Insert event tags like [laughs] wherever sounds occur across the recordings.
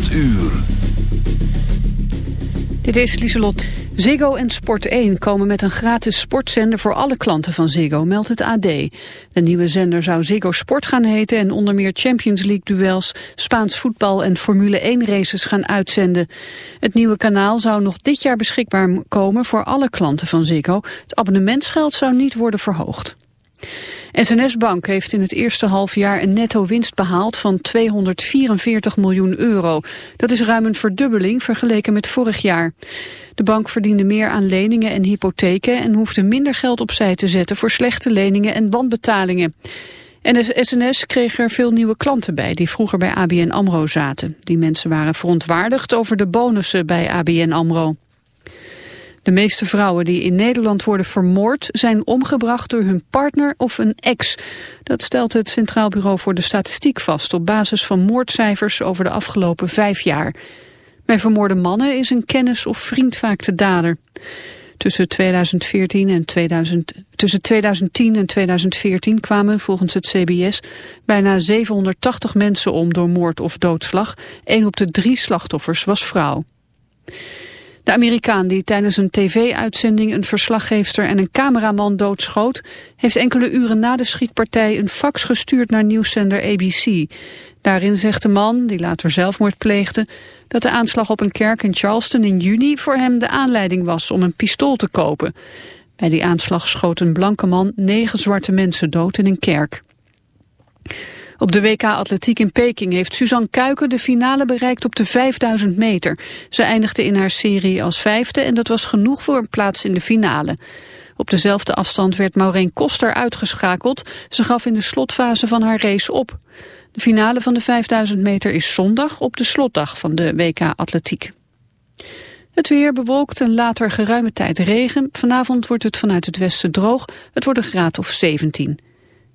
8 uur. Dit is Lieselot. Ziggo en Sport1 komen met een gratis sportzender voor alle klanten van Ziggo, meldt het AD. De nieuwe zender zou Ziggo Sport gaan heten en onder meer Champions League duels, Spaans voetbal en Formule 1 races gaan uitzenden. Het nieuwe kanaal zou nog dit jaar beschikbaar komen voor alle klanten van Ziggo. Het abonnementsgeld zou niet worden verhoogd. SNS Bank heeft in het eerste halfjaar een netto winst behaald van 244 miljoen euro. Dat is ruim een verdubbeling vergeleken met vorig jaar. De bank verdiende meer aan leningen en hypotheken en hoefde minder geld opzij te zetten voor slechte leningen en bandbetalingen. En SNS kreeg er veel nieuwe klanten bij die vroeger bij ABN AMRO zaten. Die mensen waren verontwaardigd over de bonussen bij ABN AMRO. De meeste vrouwen die in Nederland worden vermoord zijn omgebracht door hun partner of een ex. Dat stelt het Centraal Bureau voor de Statistiek vast op basis van moordcijfers over de afgelopen vijf jaar. Bij vermoorde mannen is een kennis of vriend vaak de dader. Tussen 2014 en 2000, tussen 2010 en 2014 kwamen volgens het CBS bijna 780 mensen om door moord of doodslag. Een op de drie slachtoffers was vrouw. De Amerikaan die tijdens een tv-uitzending een verslaggeefster en een cameraman doodschoot, heeft enkele uren na de schietpartij een fax gestuurd naar nieuwszender ABC. Daarin zegt de man, die later zelfmoord pleegde, dat de aanslag op een kerk in Charleston in juni voor hem de aanleiding was om een pistool te kopen. Bij die aanslag schoot een blanke man negen zwarte mensen dood in een kerk. Op de WK Atletiek in Peking heeft Suzanne Kuiken de finale bereikt op de 5000 meter. Ze eindigde in haar serie als vijfde en dat was genoeg voor een plaats in de finale. Op dezelfde afstand werd Maureen Koster uitgeschakeld. Ze gaf in de slotfase van haar race op. De finale van de 5000 meter is zondag op de slotdag van de WK Atletiek. Het weer bewolkt en later geruime tijd regen. Vanavond wordt het vanuit het westen droog. Het wordt een graad of 17.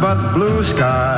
But blue skies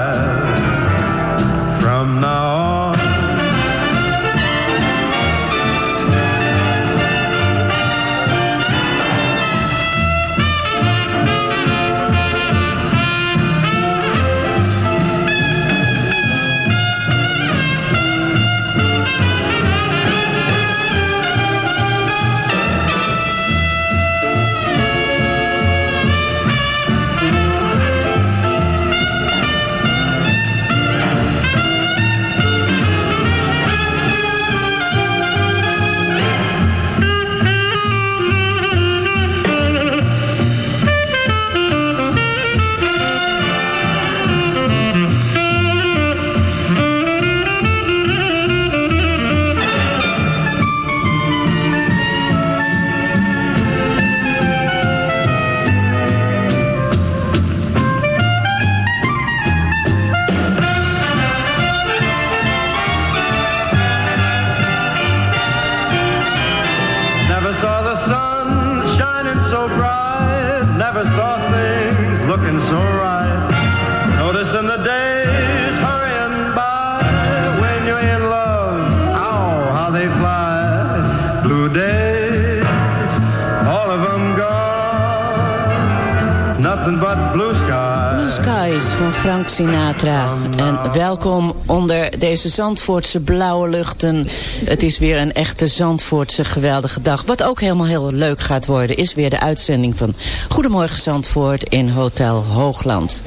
welkom onder deze Zandvoortse blauwe luchten. Het is weer een echte Zandvoortse geweldige dag. Wat ook helemaal heel leuk gaat worden... is weer de uitzending van Goedemorgen Zandvoort in Hotel Hoogland.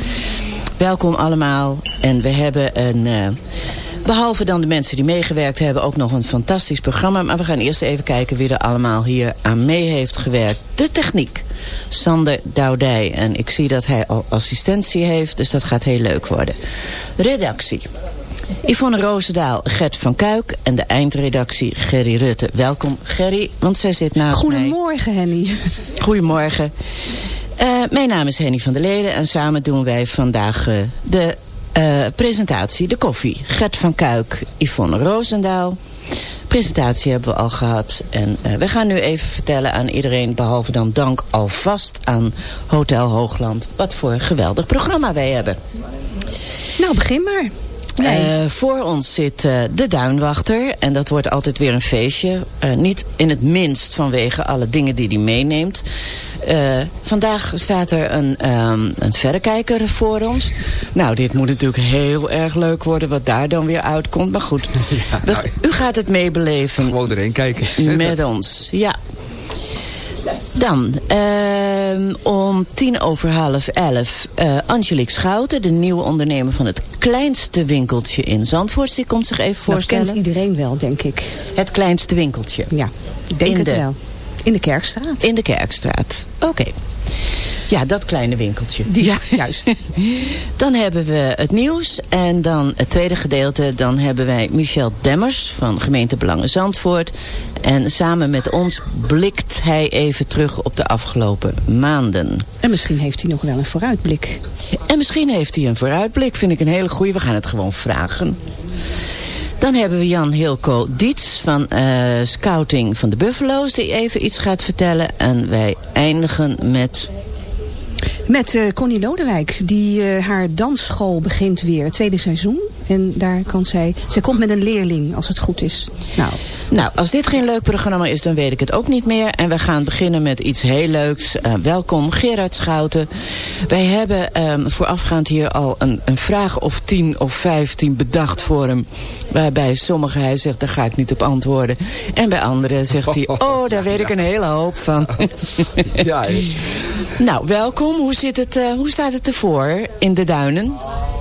Welkom allemaal. En we hebben een... eh, Behalve dan de mensen die meegewerkt hebben, ook nog een fantastisch programma. Maar we gaan eerst even kijken wie er allemaal hier aan mee heeft gewerkt. De techniek. Sander Doudij. En ik zie dat hij al assistentie heeft, dus dat gaat heel leuk worden. Redactie. Yvonne Roosendaal, Gert van Kuik en de eindredactie Gerry Rutte. Welkom Gerry, want zij zit naast mij. Goedemorgen, Henny. Goedemorgen. Eh, mijn naam is Henny van der Leden en samen doen wij vandaag eh, de eh, presentatie, de koffie. Gert van Kuik, Yvonne Roosendaal. Presentatie hebben we al gehad. En eh, we gaan nu even vertellen aan iedereen, behalve dan dank alvast aan Hotel Hoogland, wat voor geweldig programma wij hebben. Nou, begin maar. Eh, voor ons zit eh, de duinwachter. En dat wordt altijd weer een feestje. Eh, niet in het minst vanwege alle dingen die hij meeneemt. Vandaag staat er een, ehm, een verrekijker voor ons. Nou, dit moet natuurlijk heel erg leuk worden wat daar dan weer uitkomt. Maar goed, [laughs] we- u gaat het meebeleven Gewoon erheen kijken. met ons. Ja. Dan, ehm, om tien over half elf, eh Angelique Schouten, de nieuwe ondernemer van het kleinste winkeltje in Zandvoort. Die komt zich even Dat voorstellen. kent iedereen wel, denk ik. Het kleinste winkeltje. Ja, ik denk In het de- wel. In de Kerkstraat. In de Kerkstraat. Oké. Ja, dat kleine winkeltje. Die, ja. juist. [laughs] Dan hebben we het nieuws. En dan het tweede gedeelte. Dan hebben wij Michel Demmers van gemeente Belangen Zandvoort. En samen met ons blikt hij even terug op de afgelopen maanden. En misschien heeft hij nog wel een vooruitblik. En misschien heeft hij een vooruitblik. Vind ik een hele goeie. We gaan het gewoon vragen. Dan hebben we Jan Hilco Diets van eh, Scouting van de Buffalo's... die even iets gaat vertellen. En wij eindigen met... Met eh, Connie Lodewijk, die eh, haar dansschool begint weer, tweede seizoen. En daar kan zij, zij komt met een leerling, als het goed is. Nou, Nou, als dit geen leuk programma is, dan weet ik het ook niet meer. En we gaan beginnen met iets heel leuks. Eh, welkom, Gerard Schouten. Wij hebben ehm, voorafgaand hier al een, een vraag of tien of vijftien bedacht voor hem. Waarbij sommige hij zegt, daar ga ik niet op antwoorden. En bij anderen zegt hij, [laughs] oh, daar weet ik een hele hoop van. [laughs] Ja, nou, welkom. Hoe, zit het, eh, hoe staat het ervoor in de duinen?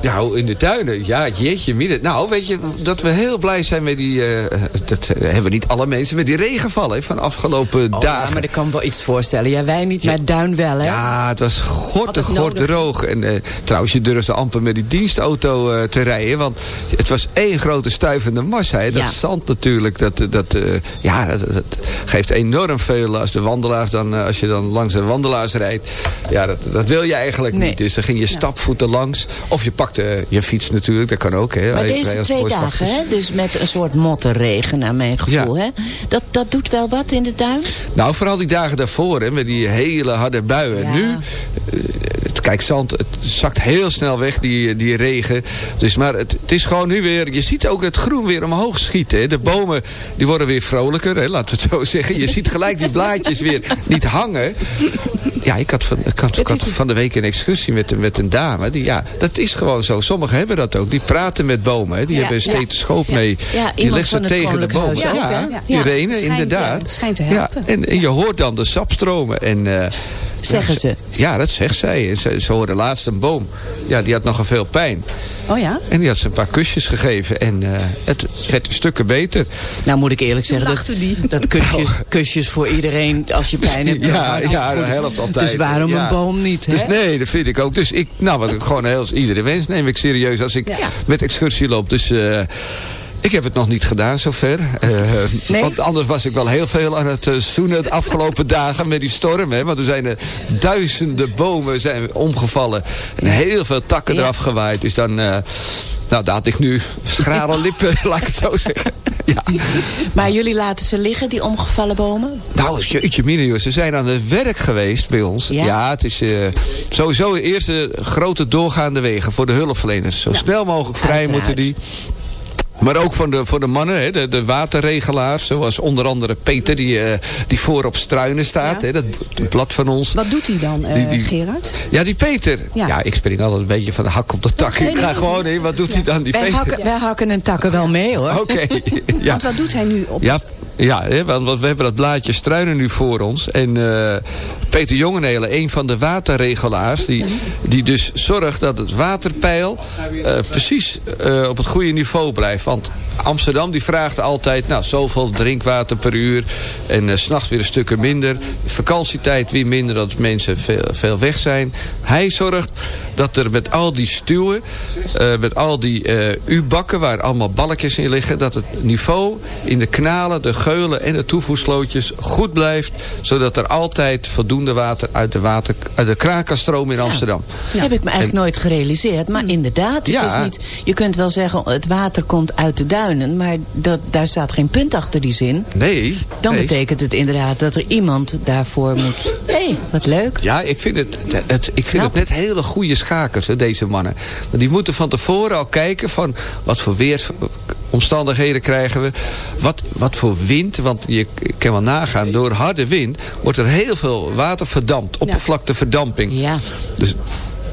Nou, in de tuinen. Ja, jeetje, midden. Nou, weet je, dat we heel blij zijn met die... eh, dat hebben niet alle mensen, met die regenvallen van afgelopen Oh, ja, dagen. maar ik kan me wel iets voorstellen. Ja, wij niet, maar duin wel, hè? Ja, het was god te god nodig. droog. En eh, trouwens, je durfde amper met die dienstauto te rijden. Want het was één grote stuivende massa. Hè. Dat Ja. zand natuurlijk, dat, dat, eh, ja, dat, dat geeft enorm veel als de wandelaars dan, eh, als je dan langs de wandelaars rijdt. Ja, dat, dat wil je eigenlijk Nee. niet. Dus dan ging je stapvoeten langs. Of je pakte je fiets natuurlijk, dat kan ook. Hè. Maar deze twee dagen, hè? dus met een soort mottenregen naar mijn gevoel. Hè? Dat, dat doet wel wat in de duin? Nou, vooral die dagen daarvoor, hè, met die hele harde buien. Nu, eh, kijk, zand, het zakt heel snel weg, die, die regen. Dus, maar het, het is gewoon nu weer, je ziet ook het groen weer omhoog schieten. Hè. De bomen, die worden weer vrolijker, hè, laten we het zo [laughs] zeggen. Je ziet gelijk die blaadjes weer niet hangen. Ja, ik had van, ik had, ik had van de week een excursie met, met een dame. Die, ja, dat is gewoon zo. Sommigen hebben dat ook. Die praten met bomen. Hè. Die Ja, hebben een ja. stethoscoop mee. Ja, die het tegen de bomen. Ja? Ja. Irene, Schijnt, inderdaad. ja, schijnt te Ja, helpen. en, en je hoort dan de sap stromen. En, eh, Zeggen ja, ze. Ja, dat zegt zij. Ze, ze hoorde laatst een boom. Ja, die had nogal veel pijn. oh ja? En die had ze een paar kusjes gegeven. En eh, het werd stukken beter. Nou moet ik eerlijk zeggen, dat, lachte die. dat kusjes, kusjes voor iedereen als je pijn hebt. [laughs] Ja, dat ja, dat helpt altijd. Dus waarom Ja. een boom niet, hè? Dus nee, dat vind ik ook. Dus ik, nou, wat ik gewoon heel, iedere wens neem ik serieus als ik met excursie loop. Dus eh, ik heb het nog niet gedaan zover. Eh, Nee? Want anders was ik wel heel veel aan het uh, zoenen de afgelopen [laughs] dagen met die storm. Hè, want er zijn er duizenden bomen zijn omgevallen. En heel veel takken Ja. eraf gewaaid. Dus dan... eh, nou, daar had ik nu schrale lippen, [laughs] laat ik het zo zeggen. ja. Maar jullie laten ze liggen, die omgevallen bomen? Nou, jeetje mine. Ze zijn aan het werk geweest bij ons. Ja? Ja, het is eh, sowieso eerst de grote doorgaande wegen voor de hulpverleners. Zo snel mogelijk vrij Uiteraard. moeten die. Maar ook voor de, voor de mannen, hè, de, de waterregelaars. Zoals onder andere Peter, die, eh, die voor op struinen staat. Ja. Hè, dat het blad van ons. Wat doet hij dan, eh, Die- die- Gerard? Ja, die Peter. Ja. Ja. ik spring altijd een beetje van de hak op de tak. Nee, ik ga nee, gewoon in. Wat doet hij dan, die Wij Peter? hakken, wij hakken een takken wel mee hoor. Oké. [laughs] ja. Want wat doet hij nu op? Ja, hè, want, want we hebben dat blaadje struinen nu voor ons. En eh, Peter Jongenelen, een van de waterregelaars... die, die dus zorgt dat het waterpeil eh, precies eh, op het goede niveau blijft. Want Amsterdam die vraagt altijd... nou, zoveel drinkwater per uur. En eh, s s'nachts weer een stukken minder. Vakantietijd weer minder, dat mensen veel, veel weg zijn. Hij zorgt dat er met al die stuwen... eh, met al die eh, U-bakken waar allemaal balkjes in liggen... dat het niveau in de kanalen, de geulen en de toevoerslootjes goed blijft. Zodat er altijd voldoende water uit de, water, uit de kraan kan stromen in Amsterdam. Heb ik me eigenlijk nooit gerealiseerd. Maar inderdaad, het Ja. is niet, je kunt wel zeggen het water komt uit de duinen. Maar dat, daar staat geen punt achter die zin. Nee. Dan nee. betekent het inderdaad dat er iemand daarvoor moet... [laughs] Hé, hey, wat leuk. Ja, ik vind het, het, ik vind het net hele goede schakers, hè, deze mannen. Want die moeten van tevoren al kijken van wat voor weersomstandigheden krijgen we. Wat, wat voor wind, want je kan wel nagaan, door harde wind wordt er heel veel water verdampt. Oppervlakteverdamping. Ja. Dus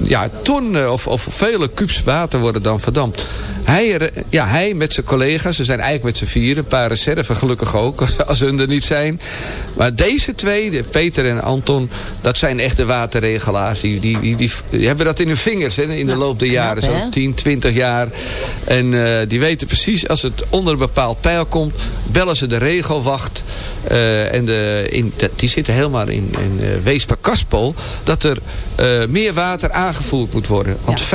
ja, tonnen of, of vele kubus water worden dan verdampt. Hij, er- ja, hij met zijn collega's, ze zijn eigenlijk met z'n vieren. Een paar reserve gelukkig ook, [laughs] als hun er niet zijn. Maar deze twee, de Peter en Anton, dat zijn echte waterregelaars. Die, die, die, die, die hebben dat in hun vingers hè, in de loop der jaren. Zo'n 10, 20 jaar. En eh, die weten precies, als het onder een bepaald pijl komt... bellen ze de regelwacht. eh, en de, in, die zitten helemaal in, in uh, Weesper Kaspel... dat er eh, meer water aangevoerd moet worden. Want 85%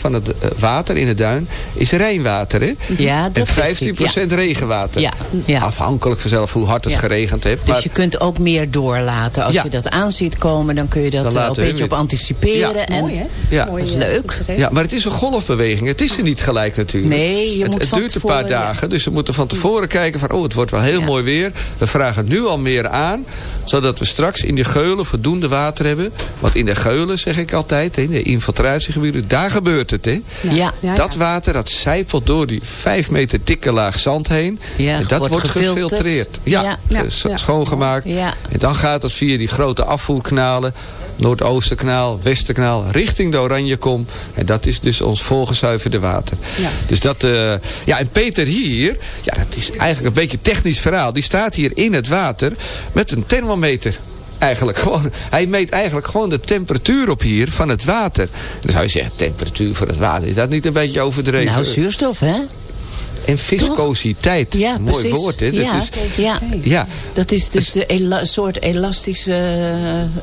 van het eh, water in de duin is regenwater. Hè? Ja, dat en wist ik, 15% regenwater. Ja, ja. Afhankelijk vanzelf hoe hard het Ja. geregend heeft. Dus Maar je kunt ook meer doorlaten. Als Ja. je dat aan ziet komen, dan kun je dat er laten een beetje op anticiperen. Ja. En Mooi, hè? Ja. Mooi, Dat is eh, leuk. Ja, maar het is een golfbeweging. Het is er niet gelijk natuurlijk. Nee, je het, moet het van duurt een paar ja. dagen. Dus we moeten van tevoren kijken van... oh, het wordt wel heel Ja. mooi weer. We vragen nu al meer aan. Zodat we straks in die geulen voldoende water hebben. Want in de geulen, zeg ik altijd... in de infiltratiegebieden, daar gebeurt het. Hè? Ja. Dat water, dat zijpelt door die vijf meter dikke laag zand heen. Ja, en dat wordt wordt, gefilterd. gefiltreerd. Ja, Ja. Schoongemaakt. Ja. En dan gaat het via die grote afvoerkanalen... Noordoostenkanaal, Westerkanaal, richting de Oranjekom. En dat is dus ons volgezuiverde water. Ja. Dus dat, eh, ja, en Peter hier, ja, dat is eigenlijk een beetje een technisch verhaal. Die staat hier in het water met een thermometer. Eigenlijk gewoon, hij meet eigenlijk gewoon de temperatuur op hier van het water. Dan zou je zeggen, temperatuur van het water, is dat niet een beetje overdreven? Nou, zuurstof, hè? En viscositeit. Ja, Mooi precies. woord, hè? Dat ja, is, ja. ja, Dat is dus de ela- soort elastische...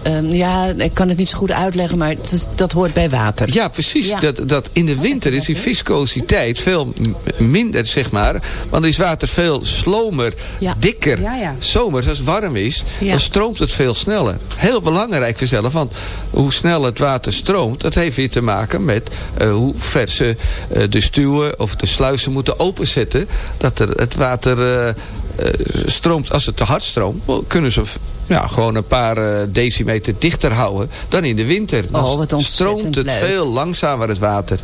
eh, ehm, ja, ik kan het niet zo goed uitleggen, maar dat, dat hoort bij water. Ja, precies. Ja. Dat, dat in de winter is die viscositeit veel minder, zeg maar. Want dan is water veel slomer, dikker. Zomers, als het warm is, dan stroomt het veel sneller. Heel belangrijk voor zelf, want hoe snel het water stroomt... dat heeft weer te maken met eh, hoe ver ze eh, de stuwen of de sluizen moeten openzetten. Dat er het water eh, eh, stroomt, als het te hard stroomt... kunnen ze ja, gewoon een paar eh, decimeter dichter houden dan in de winter. Dan Oh, wat stroomt het leuk. veel langzamer, het water.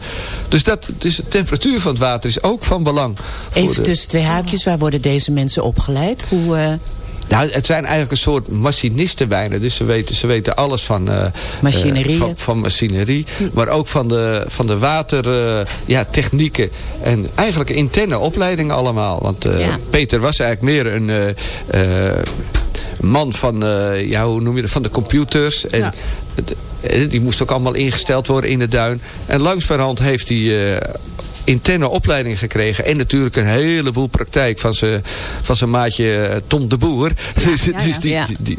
Dus, dat, dus de temperatuur van het water is ook van belang. voor Even de- tussen twee haakjes, waar worden deze mensen opgeleid? Hoe, Nou, het zijn eigenlijk een soort machinisten bijna. Dus ze weten, ze weten alles van... eh, Machinerie. eh, van, van machinerie. Maar ook van de, van de watertechnieken. ja, technieken. En eigenlijk interne opleidingen allemaal. Want eh, Ja. Peter was eigenlijk meer een... eh, eh, man van, eh, ja, hoe noem je dat, van de computers. En Ja. die moest ook allemaal ingesteld worden in de duin. En langzamerhand heeft hij... eh, interne opleiding gekregen. En natuurlijk een heleboel praktijk van zijn van zijn maatje eh, Tom de Boer. dus, ja, dus die, Ja. die, die-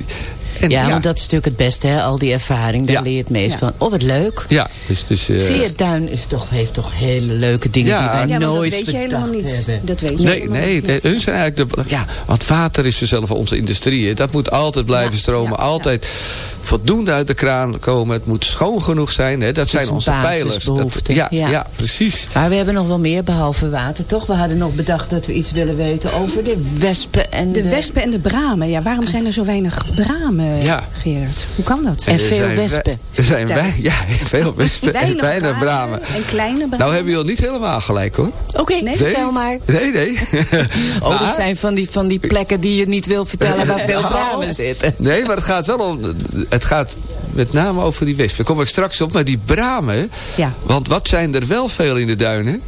en ja, want dat is natuurlijk het beste, hè? al die ervaring. Daar Ja. leer je het meest Ja. van. Oh, wat leuk. Ja, dus... dus eh, Zie je, Duin is toch, heeft toch hele leuke dingen Ja. die wij Ja, maar dat nooit weet je helemaal niet. hebben. Dat weet je Nee, helemaal nee, niet. nee, hun zijn eigenlijk de... Ja, want water is dus zelf onze industrie. hè. Dat moet altijd blijven Ja, stromen. ja, ja. altijd voldoende uit de kraan komen. Het moet schoon genoeg zijn. Hè. Dat zijn onze pijlers. Dat, ja, ja. ja. precies. Maar we hebben nog wel meer behalve water, toch? We hadden nog bedacht dat we iets willen weten over de wespen en de... De wespen en de bramen. Ja, waarom zijn er zo weinig bramen, Ja. Gerard? Hoe kan dat? En Er veel zijn wespen. Er zijn wij, ja, veel [laughs] wespen en Weinig bramen. En kleine bramen. Nou hebben jullie niet helemaal gelijk hoor. Oké, Nee? vertel maar. Nee, nee. [laughs] Oh, dat zijn van die, van die plekken die je niet wil vertellen waar veel [laughs] bramen zitten. Nee, maar het gaat wel om... Het gaat met name over die wespen. Daar kom ik straks op. Maar die bramen... Ja. Want wat zijn er wel veel in de duinen?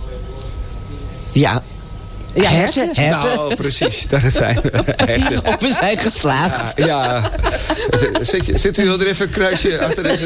Ja. Ja, herten. herten. Nou, [laughs] precies. Daar zijn we. Herten. Of we zijn geslaagd. Ja, ja. Zit, zit u wel er even een kruisje achter eh,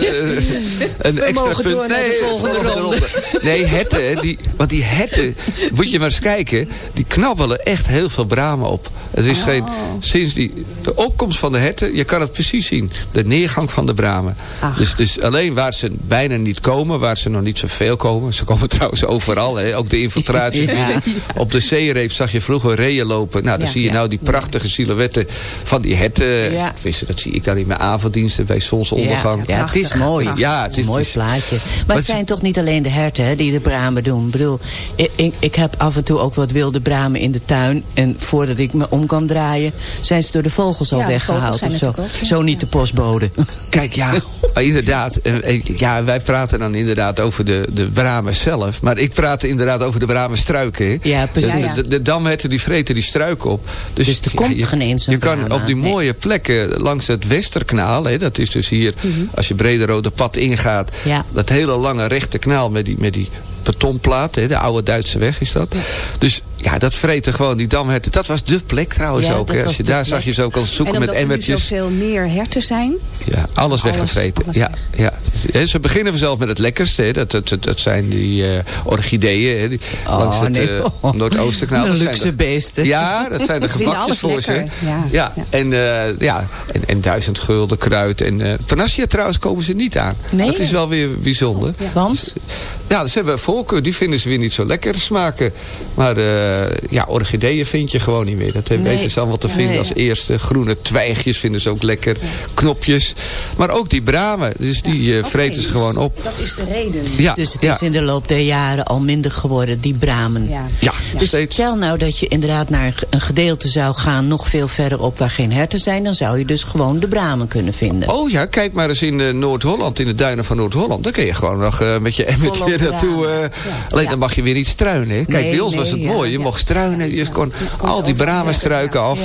een extra mogen punt? door naar de volgende ronde. Nee, herten, die, want die herten, moet je maar eens kijken, die knabbelen echt heel veel bramen op. Het is geen, sinds die, de opkomst van de herten, je kan het precies zien. De neergang van de bramen. Ach. Dus, dus alleen waar ze bijna niet komen, waar ze nog niet zoveel komen. Ze komen [laughs] trouwens overal, hè, ook de infiltratie. Ja. Op de zeereep zag je vroeger reeën lopen. Nou, dan Ja. zie je Ja. nou die prachtige silhouetten van die herten. Ja. Tenminste, dat zie ik dan in mijn avonddiensten bij zonsondergang. Ja, ja, het is mooi. Ja, het is een mooi plaatje. Maar het zijn toch niet alleen de herten hè, die de bramen doen. Ik bedoel, ik, ik, ik heb af en toe ook wat wilde bramen in de tuin. En voordat ik me om kan draaien, zijn ze door de vogels al weggehaald vogels zijn of zo. natuurlijk ook, ja. Zo niet de postbode. [laughs] Kijk, ja, inderdaad. eh, eh, Ja, wij praten dan inderdaad over de, de bramen zelf. Maar ik praat inderdaad over de bramen struiken. Ja, precies. De, de, damherten die vreten die struiken op. Dus, Dus er ja, komt je, geen eens een Je kan op die Nee. mooie plekken langs het Westerkanaal. Hè, dat is dus hier, als je Brederode pad ingaat. Ja. Dat hele lange rechte kanaal met die, met die betonplaat. Hè, de oude Duitse weg is dat. Dus ja, dat vreten gewoon die damherten. Dat was de plek trouwens Ja, ook. Als je daar plek. zag je ze ook al En zoeken met omdat er nu emmertjes. zoveel meer herten zijn. Ja, alles weggevreten. alles ja, ja. Hè, Ze beginnen vanzelf met het lekkerste. Hè. Dat, dat, dat, dat zijn die eh, orchideeën. Hè, die, Oh, langs het nee. Noordoostenkanaal. [laughs] De luxe de- beesten. Ja, dat zijn [laughs] de gebakjes voor ze. lekker. Ja, Ja, ja. En, eh, ja en, en duizend gulden kruid. En Panacea trouwens komen ze niet aan. Nee? Dat is wel weer bijzonder. Want? Ja, ze hebben voorkeur. Die vinden ze weer niet zo lekker smaken. Maar ja, orchideeën vind je gewoon niet meer. Dat Nee. weten ze allemaal te vinden Nee. als eerste. Groene twijgjes vinden ze ook lekker. Knopjes. Maar ook die bramen. Dus die eh, vreten ze gewoon op. Dat is de reden. Ja, Dus het ja. is in de loop der jaren al minder geworden, die bramen. Ja. Ja, Dus steeds. stel nou dat je inderdaad naar een ge- een gedeelte zou gaan... nog veel verder op waar geen herten zijn... dan zou je dus gewoon de bramen kunnen vinden. Oh ja, kijk maar eens in eh, Noord-Holland, in de duinen van Noord-Holland. Dan kun je gewoon nog eh, met je [laughs] emmertje naartoe. eh. Alleen Ja. dan mag je weer niet struinen. Hè. Kijk, Nee, bij ons was het ja, mooi. Je. Mocht struinen. Je kon al die bramenstruiken af.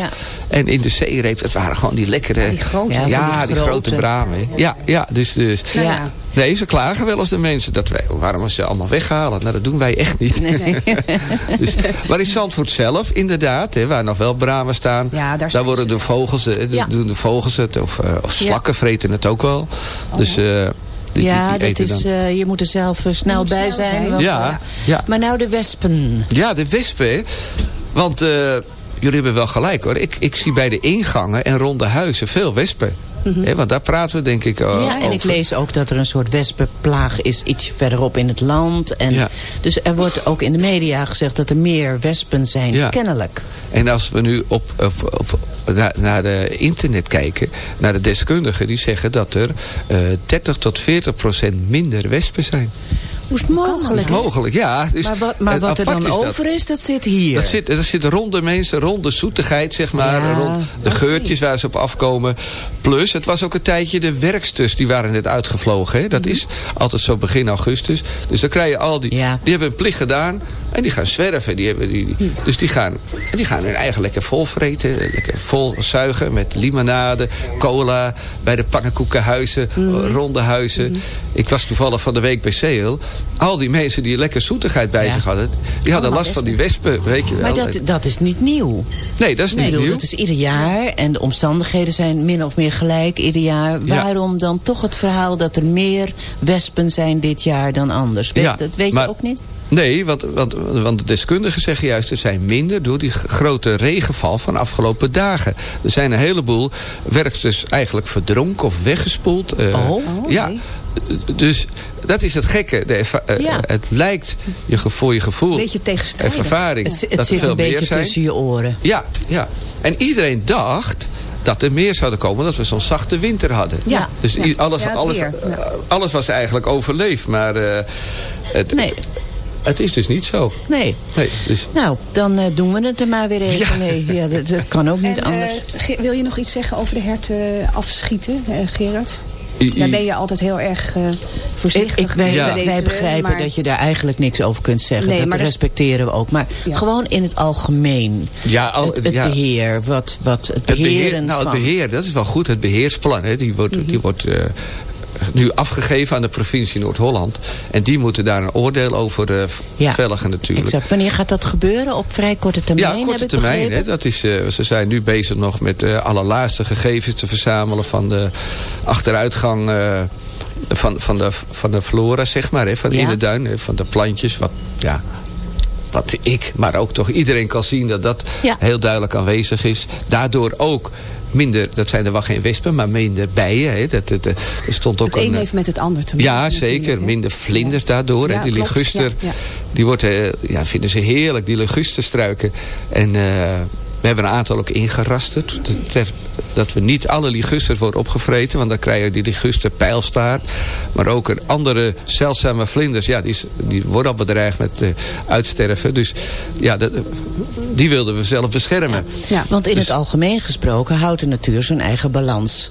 En in de zeereep, dat waren gewoon die lekkere... Die grote. Ja, die grote bramen. Ja, ja dus, dus Nou. Nee, ze klagen wel eens de mensen. Dat wij, waarom ze allemaal weghalen? Nou, dat doen wij echt niet. [laughs] dus, maar in Zandvoort zelf, inderdaad, hè, waar nog wel bramen staan. Ja, daar daar worden de vogels, hè, Ja. doen de vogels het. Of, eh, of slakken vreten het ook wel. Dus, eh, die- ja, die dat is, dan. eh, je moet er zelf eh, snel moet bij snel zijn. zijn. want, Ja, eh, ja. Maar nou de wespen. Ja, de wespen. Want eh, jullie hebben wel gelijk hoor. Ik, ik zie bij de ingangen en ronde huizen veel wespen. Hè, want daar praten we denk ik eh, ja, en ik over. lees ook dat er een soort wespenplaag is iets verderop in het land. En Ja. Dus er wordt ook in de media gezegd dat er meer wespen zijn, Ja. kennelijk. En als we nu op, op, op, naar, naar de internet kijken, naar de deskundigen, die zeggen dat er eh 30 tot 40 procent minder wespen zijn. Hoe is het mogelijk? is mogelijk, ja. Dus maar wat, maar wat er dan is dat. over is, dat zit hier. Dat zit, dat zit rond de mensen, rond de zoetigheid, zeg maar. Ja, rond de geurtjes waar ze op afkomen. Plus, het was ook een tijdje de werksters, die waren net uitgevlogen. Hè? Dat is altijd zo begin augustus. Dus dan krijg je al die... Ja. Die hebben een plicht gedaan. En die gaan zwerven. Die hebben, die, die- dus die gaan, die gaan hun eigen lekker vol vreten. Lekker vol zuigen met limonade, cola. Bij de pannenkoekenhuizen, ronde huizen. Ik was toevallig van de week bij Seel. Al die mensen die lekker zoetigheid bij Ja. zich hadden. Die hadden last van die wespen, weet je wel. maar dat, dat is niet nieuw. Nee, dat is Nee, niet bedoel, nieuw. dat is ieder jaar en de omstandigheden zijn min of meer gelijk ieder jaar. Ja. Waarom dan toch het verhaal dat er meer wespen zijn dit jaar dan anders? Weet, Ja, dat weet maar- je ook niet? Nee, want, want, want de deskundigen zeggen juist... er zijn minder door die grote regenval van de afgelopen dagen. Er zijn een heleboel werksters eigenlijk verdronken of weggespoeld. eh, Oh, ja, dus dat is het gekke. De eh, Ja. Het lijkt je, voor je gevoel Een beetje en tegenstrijdig. ervaring Het, het dat er zit veel een beetje meer zijn. tussen je oren. Ja, ja. En iedereen dacht dat er meer zouden komen. Dat we zo'n zachte winter hadden. Ja. Dus Ja. alles, Ja, het alles, alles was eigenlijk overleefd. Maar eh, het, Nee. Het is dus niet zo. Nee. Nee, dus, Nou, dan eh, doen we het er maar weer even. Ja. Nee, ja, dat, dat kan ook niet En, anders. eh, Ge- wil je nog iets zeggen over de herten afschieten, eh, Gerard? I- i- Daar ben je altijd heel erg eh, voorzichtig ik, wij, Ja. begrijpen maar- dat je daar eigenlijk niks over kunt zeggen. Nee, dat maar respecteren we ook. Maar Ja. gewoon in het algemeen. Ja, al- het, het ja. beheer. Wat, wat, het Het beheren beheer, nou, het beheer, dat is wel goed. Het beheersplan, hè, die wordt, die wordt eh, nu afgegeven aan de provincie Noord-Holland. En die moeten daar een oordeel over eh, Ja. velligen natuurlijk. Exact. Wanneer gaat dat gebeuren? Op vrij korte termijn, Ja, korte heb ik termijn. Hè, dat is, eh, ze zijn nu bezig nog met de allerlaatste gegevens te verzamelen van de achteruitgang eh, van, van, de, van de flora, zeg maar. Hè, van Ja. in de duin, hè, van de plantjes. Wat, ja, wat ik, maar ook toch iedereen kan zien dat dat Ja. heel duidelijk aanwezig is. Daardoor ook minder, dat zijn er wel geen wespen, maar minder bijen. Hè. Dat, dat, eh, stond ook Het een een, heeft met het ander te maken. ja, zeker. Minder vlinders daardoor. Ja. Die klopt. liguster, Ja, die wordt, eh, ja, vinden ze heerlijk, die ligusterstruiken. En eh, we hebben een aantal ook ingerasterd. Dat, we niet alle ligusters worden opgevreten. Want dan krijgen die liguster pijlstaart. Maar ook er andere zeldzame vlinders. Ja, die, die worden al bedreigd met eh, uitsterven. Dus ja, dat, die wilden we zelf beschermen. Ja. Want in Dus- het algemeen gesproken houdt de natuur zijn eigen balans.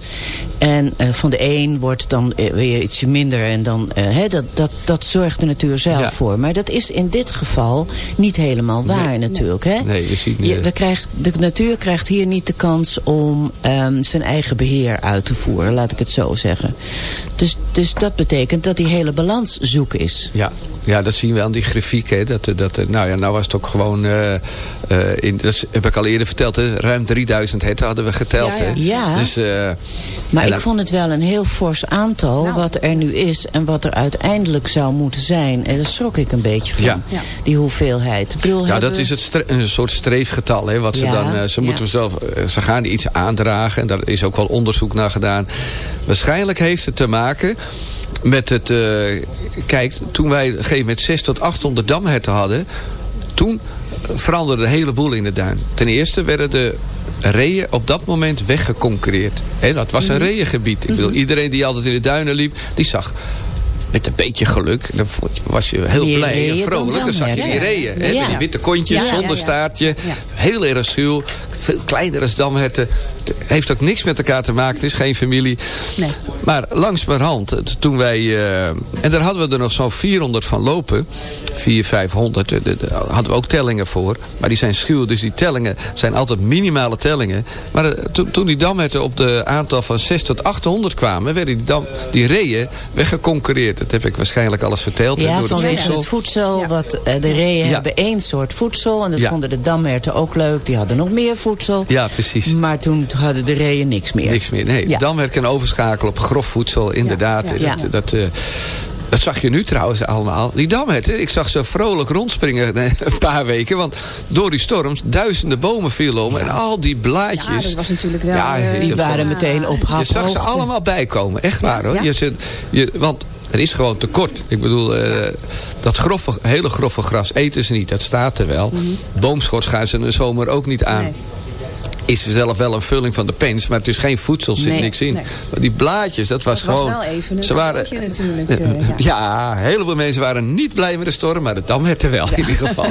En eh, van de een wordt dan eh, weer ietsje minder. En dan, hè, dat, dat, dat zorgt de natuur zelf Ja. voor. Maar dat is in dit geval niet helemaal waar natuurlijk. Hè? Nee, je ziet... Je- eh, we krijgt, de natuur krijgt hier niet de kans om ehm, zijn eigen beheer uit te voeren, laat ik het zo zeggen. Dus, dus dat betekent dat die hele balans zoek is. Ja, ja, dat zien we aan die grafiek. Hè. Dat, dat, nou ja, nou was het ook gewoon... eh, eh, in, dat heb ik al eerder verteld. Hè. Ruim 3000 herten hadden we geteld. Ja, ja. Hè. Ja. Dus, eh, Maar ik dan- vond het wel een heel fors aantal Nou. wat er nu is en wat er uiteindelijk zou moeten zijn. En daar schrok ik een beetje van, Ja. Die hoeveelheid. Ik bedoel, Ja, hebben dat is het een soort streefgetal. Hè, wat ze Ja, dan, eh, ze, ja. moeten zelf, eh, ze gaan iets En daar is ook wel onderzoek naar gedaan. Waarschijnlijk heeft het te maken met het... eh, kijk, toen wij op een gegeven moment 6 tot 800 damherten hadden... toen veranderde een heleboel in de duin. Ten eerste werden de reeën op dat moment weggeconcurreerd. Hè, dat was Mhm. een reeëngebied. Ik bedoel, iedereen die altijd in de duinen liep, die zag... Met een beetje geluk, dan was je heel blij en dan vrolijk. Dan zag je die reeën. Hè, Ja. met die witte kontjes, Ja, ja, zonder ja. staartje. Heel erg schuw. Veel kleiner als damherten. Het heeft ook niks met elkaar te maken. Het is geen familie. Nee. Maar langzamerhand, het- toen wij... eh, en daar hadden we er nog zo'n 400 van lopen. 400, 500. eh, Daar hadden we ook tellingen voor. Maar die zijn schuw. Dus die tellingen zijn altijd minimale tellingen. Maar eh, toen, toen die damherten op de aantal van 6 tot 800 kwamen... werden die, dam, die reeën weggeconcurreerd. Dat heb ik waarschijnlijk alles verteld. Ja, door het vanwege voedsel. het voedsel. Ja. Wat, eh, de reeën Ja. hebben één soort voedsel. En dat Ja. vonden de damherten ook leuk. Die hadden nog meer voedsel. Ja, precies. Maar toen hadden de reeën niks meer. Niks meer. Nee, Ja. dan werd kan overschakelen op grof voedsel, inderdaad. ja, Dat, ja. dat, eh, dat zag je nu trouwens allemaal. Die damherten, ik zag ze vrolijk rondspringen [laughs] een paar weken. Want door die storms, duizenden bomen vielen om. En al die blaadjes. Ja, dat was natuurlijk wel... Ja, eh, Die waren meteen op je zag ze allemaal bijkomen. Echt waar hoor. Je zit, je, want er is gewoon tekort. Ik bedoel, eh, dat grove, hele grove gras eten ze niet. Dat staat er wel. Boomschors gaan ze in de zomer ook niet aan. Nee. Is zelf wel een vulling van de pens, maar het is geen voedsel, zit Nee. niks in. Nee. Maar die blaadjes, dat was Dat was gewoon... wel even een ze waren, natuurlijk, Eh, eh, ja. [laughs] ja. een heleboel mensen waren niet blij met de storm, maar de damherten wel in ieder geval.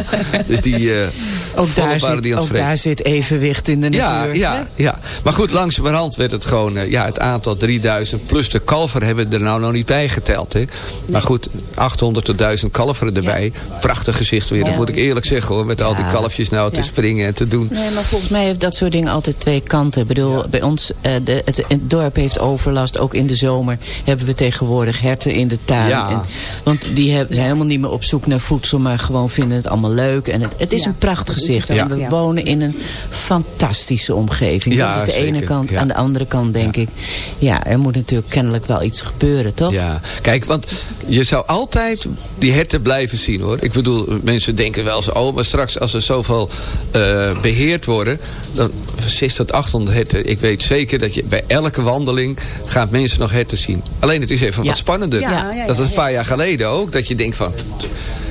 dus die eh Ook, daar waren zit, die aan het ook daar zit evenwicht in de Ja, natuur. ja, ja. Maar goed, langzamerhand werd het gewoon... eh, ja, het aantal 3000 plus de kalver hebben we er nou nog niet bij geteld. Hè. Maar goed, 800 tot 1000 kalveren erbij. Prachtig gezicht weer, dat Ja. moet ik eerlijk zeggen hoor. Met al die Ja. kalfjes nou te Ja. springen en te doen. Nee, maar volgens mij heeft dat soort dingen altijd twee kanten. Ik bedoel, bij ons, eh, de, het, het dorp heeft overlast. Ook in de zomer hebben we tegenwoordig herten in de tuin. Ja. En, want die hebben, zijn helemaal niet meer op zoek naar voedsel, maar gewoon vinden het allemaal leuk. En het, het is Ja, een prachtig gezicht. En we ja. wonen in een fantastische omgeving. Ja, dat is de ene kant. ja. Aan de andere kant denk ik, ja, er moet natuurlijk kennelijk wel iets gebeuren, toch? Ja, kijk, want je zou altijd die herten blijven zien hoor. Ik bedoel, mensen denken wel zo, oh, maar straks als er zoveel eh, beheerd worden, dan 6 tot 800 herten. Ik weet zeker dat je bij elke wandeling gaan mensen nog herten zien. Alleen het is even Ja. wat spannender. Ja, ja, ja, dat was een paar jaar geleden ook, dat je denkt van...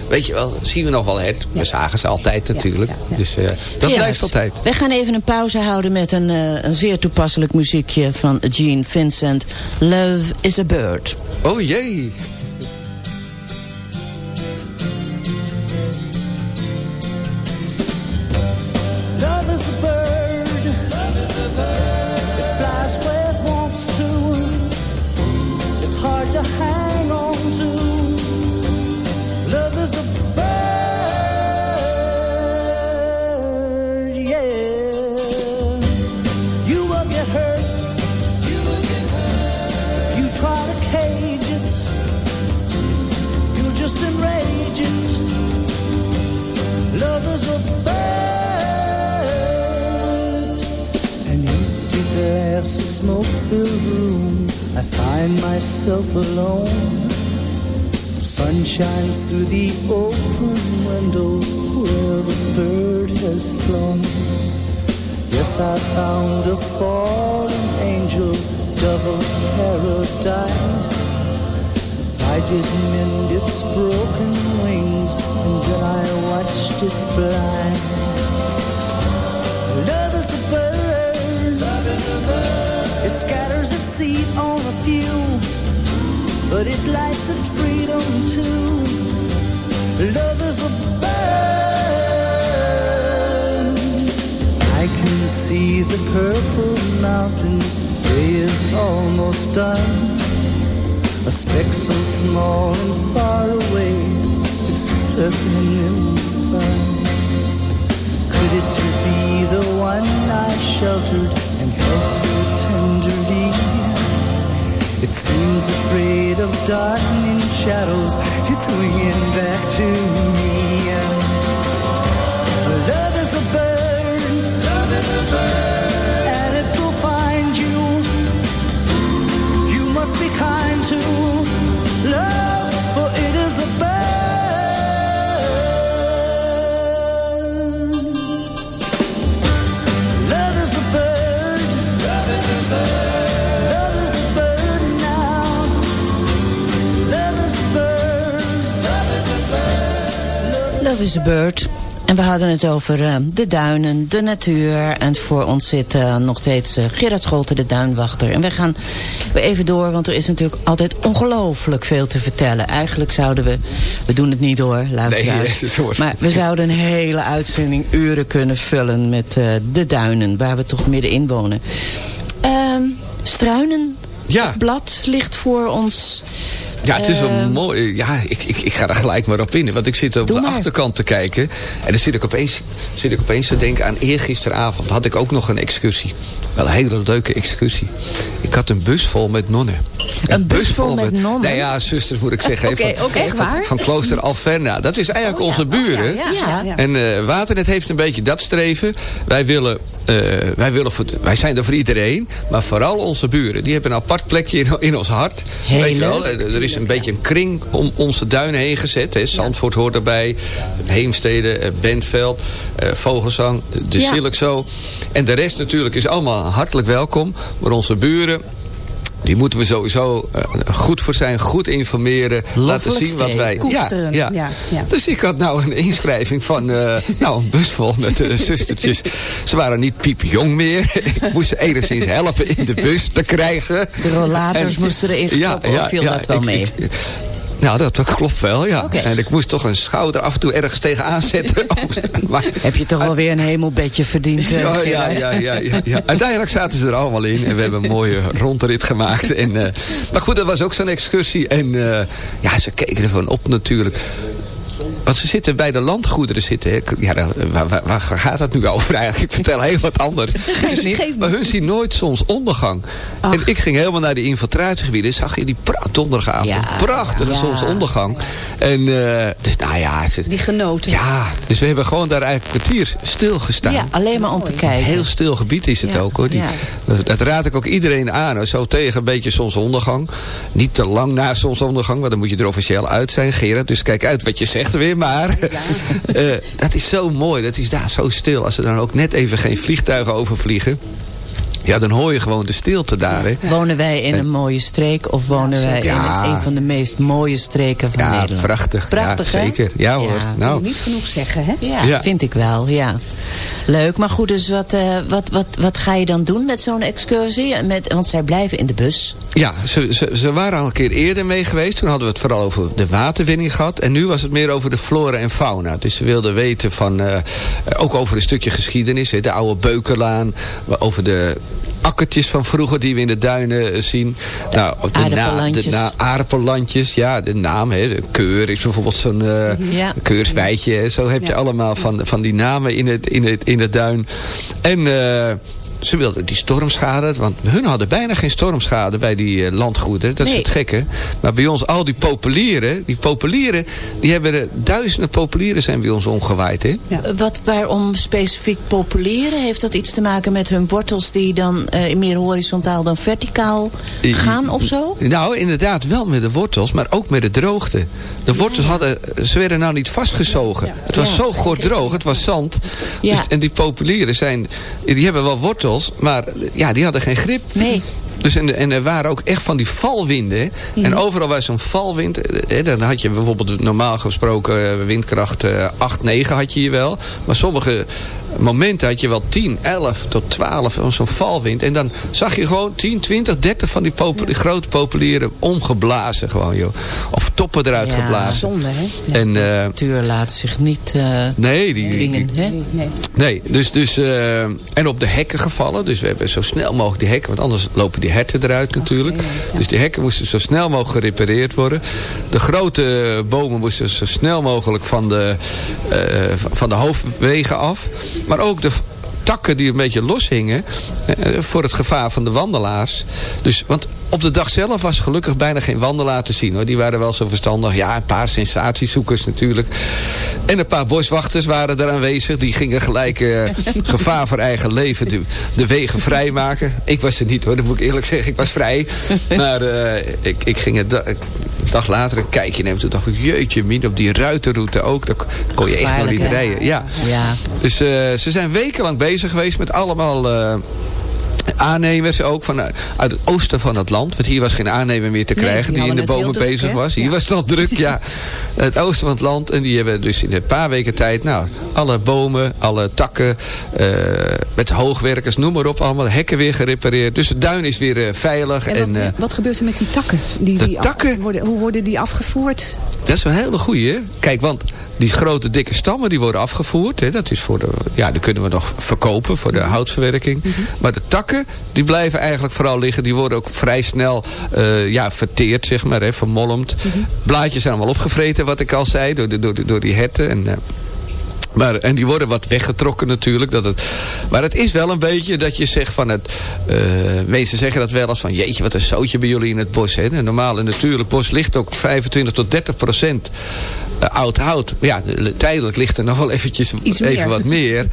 weet je wel, zien we nog wel het. We zagen ze altijd natuurlijk. ja, ja. Dus eh, dat blijft altijd. We gaan even een pauze houden met een, eh, een zeer toepasselijk muziekje van Gene Vincent. Love is a Bird. Oh jee. Room. I find myself alone. Sun shines through the open window where the bird has flown. Yes, I found a fallen angel, of paradise. I did mend its broken wings, and then I watched it fly. Scatters its seed on a few, but it likes its freedom too. Love is a bird. I can see the purple mountains. Day is almost done. A speck so small and far away is circling in the sun. Could it be the one I sheltered held so tenderly? It seems afraid of darkening shadows. It's winging back to me. Love is a bird. Love is a bird. And it will find you. You must be kind to is Bird. En we hadden het over eh, de duinen, de natuur. En voor ons zit eh, nog steeds eh, Gerard Scholten, de duinwachter. En we gaan even door, want er is natuurlijk altijd ongelooflijk veel te vertellen. Eigenlijk zouden we, we doen het niet hoor, luisteraars. Nee, [laughs] maar we zouden een hele uitzending uren kunnen vullen met de duinen. Waar we toch middenin wonen. Ehm, struinen, Ja. het blad ligt voor ons. Ja, het is wel Ehm, mooi. Ja, ik, ik, ik ga er gelijk maar op in. Want ik zit op Doe de maar. achterkant te kijken. En dan zit ik, opeens, zit ik opeens te denken aan eergisteravond. Had ik ook nog een excursie. Wel een hele leuke excursie. Ik had een bus vol met nonnen. Een bus vol met nonnen? Nee, ja, zusters moet ik [laughs] zeggen. Oké, Van- van, waar? van klooster Alverna. Dat is eigenlijk Oh ja, onze buren. oh ja. En eh, Waternet heeft een beetje dat streven. Wij, willen, eh, wij, willen voor, wij zijn er voor iedereen. Maar vooral onze buren. Die hebben een apart plekje in, in ons hart. Heel Weet je wel, er is een beetje een kring om onze duinen heen gezet. Hè. Zandvoort hoort erbij. Heemstede, eh, Bentveld, eh, Vogelsang, de Ja. Silkzo. En de rest natuurlijk is allemaal hartelijk welkom. Maar onze buren... Die moeten we sowieso eh, goed voor zijn, goed informeren. laten zien wat wij... Ja, ja. Dus ik had nou een inschrijving van eh, nou, een bus vol met eh, zustertjes. Ze waren niet piepjong meer. [laughs] ik moest ze enigszins helpen in de bus te krijgen. De rollators En- moesten erin gestopt, of viel dat wel ik- mee? ik- nou, dat, klopt wel, ja. En ik moest toch een schouder af en toe ergens tegenaan [laughs] zetten. maar, Heb je toch wel weer een hemelbedje verdiend, eh, ja, ja, ja, ja, ja. Uiteindelijk zaten ze er allemaal in. En we hebben een mooie rondrit gemaakt. En, eh, maar goed, dat was ook zo'n excursie. En eh, ja, ze keken ervan op natuurlijk. Want ze zitten bij de landgoederen zitten. hè. Ja, daar- waar, waar, waar gaat het nu over eigenlijk? Ik vertel heel wat anders. [laughs] Dus niet, maar hun zien nooit zonsondergang. En ik ging helemaal naar de infiltratiegebieden. Zag je die pra donderdagavond. Ja, prachtige ja. zonsondergang. En eh, dus nou ja. Ze, Die genoten. ja, dus we hebben gewoon daar eigenlijk een kwartier stilgestaan. Ja, alleen maar om te kijken. Heel stil gebied is het Ja, ook hoor. Die, Dat raad ik ook iedereen aan. hoor. Zo tegen een beetje zonsondergang. Niet te lang na zonsondergang, want dan moet je er officieel uit zijn, Gerard. Dus kijk uit wat je zegt weer. Maar [laughs] eh, dat is zo mooi. Dat is daar zo stil. Als er dan ook net even geen vliegtuigen overvliegen. Ja, dan hoor je gewoon de stilte daar. Hè? Wonen wij in een mooie streek of wonen wij in Ja. het, een van de meest mooie streken van Ja, Nederland? prachtig. Prachtig, ja, hè? zeker. Ja hoor. Ja. Nou, Niet genoeg zeggen, hè? Ja, Ja. vind ik wel, ja. Leuk, maar goed, dus wat, eh, wat, wat, wat ga je dan doen met zo'n excursie? Met, want zij blijven in de bus. Ja, ze, ze, ze waren al een keer eerder mee geweest. Toen hadden we het vooral over de waterwinning gehad. En nu was het meer over de flora en fauna. Dus ze wilden weten van, eh, ook over een stukje geschiedenis. Hè, de oude Beukerlaan. Over de akkertjes van vroeger die we in de duinen eh, zien. Nou, de Aardappellandjes. de na, aardappellandjes, ja, de naam. Hè, de keur is bijvoorbeeld zo'n Ja. keurswijtje. Zo heb je Ja. allemaal van, van die namen in het, in het, in het duin. En... eh, ze wilden die stormschade, want hun hadden bijna geen stormschade bij die eh, landgoederen. Dat Nee. is het gekke. Maar bij ons, al die populieren, die populieren, die hebben er, duizenden populieren zijn bij ons omgewaaid. Hè? Ja. Eh, Wat, waarom specifiek populieren? Heeft dat iets te maken met hun wortels die dan eh, meer horizontaal dan verticaal gaan of zo? Nou, inderdaad wel met de wortels, maar ook met de droogte. De wortels hadden, ze werden nou niet vastgezogen. Het was Ja. zo gort droog, het was zand. Ja. Dus, en die populieren zijn, die hebben wel wortels, maar ja, die hadden geen grip. Nee. Dus en, en er waren ook echt van die valwinden. hè. En overal waar zo'n valwind... eh, hè, dan had je bijvoorbeeld normaal gesproken eh, windkracht eh, 8, 9 had je hier wel. Maar sommige momenten had je wel 10, 11 tot 12 van zo'n valwind. En dan zag je gewoon 10, 20, 30 van die, popul- die grote populieren omgeblazen gewoon, joh. Of toppen eruit Ja, geblazen. Zonde, hè? En, eh, natuur laat zich niet eh, nee, die, dwingen. Hè? Nee. Nee, dus, dus, eh, en op de hekken gevallen. Dus we hebben zo snel mogelijk die hekken, want anders lopen die herten eruit natuurlijk. Dus die hekken moesten zo snel mogelijk gerepareerd worden. De grote bomen moesten zo snel mogelijk van de, eh, van de hoofdwegen af. Maar ook de takken die een beetje los hingen. eh, voor het gevaar van de wandelaars. Dus, want op de dag zelf was gelukkig bijna geen wandelaar te zien. Hoor. Die waren wel zo verstandig. Ja, een paar sensatiezoekers natuurlijk. En een paar boswachters waren er aanwezig. Die gingen gelijk eh, [laughs] gevaar voor eigen leven de, de wegen vrijmaken. Ik was er niet hoor, dat moet ik eerlijk zeggen. Ik was vrij. [laughs] Maar eh, ik, ik ging een dag later een kijkje nemen. Toen dacht ik, jeetje min, op die ruitenroute ook. Daar kon je echt nog niet rijden. Ja. Ja. Dus eh, ze zijn wekenlang bezig geweest met allemaal aannemers ook van, uit het oosten van het land. Want hier was geen aannemer meer te Nee, krijgen die die in de bomen druk, bezig was. Hier Ja. was het al druk, ja. [laughs] Het oosten van het land. En die hebben dus in een paar weken tijd, nou, alle bomen, alle takken, eh, met hoogwerkers, noem maar op, allemaal hekken weer gerepareerd. Dus de duin is weer eh, veilig. En En, wat, eh, wat gebeurt er met die takken? Die, De die af- takken? Worden, hoe worden die afgevoerd? Dat is wel een hele goeie. hè? Kijk, want die grote dikke stammen die worden afgevoerd. Hè, dat is voor de, ja, die kunnen we nog verkopen voor de houtverwerking. Maar de takken, die blijven eigenlijk vooral liggen. Die worden ook vrij snel eh, ja, verteerd, zeg maar, hè, vermolmd. Blaadjes zijn allemaal opgevreten, wat ik al zei, door, de, door, de, door die herten. En, eh, maar, en die worden wat weggetrokken natuurlijk. Dat het, maar het is wel een beetje dat je zegt van het... eh mensen zeggen dat wel eens van... Jeetje, wat een zootje bij jullie in het bos. Hè? En normaal in natuurlijk bos ligt ook 25 tot 30 procent oud hout. Ja, de- tijdelijk ligt er nog wel eventjes Iets even meer. wat meer.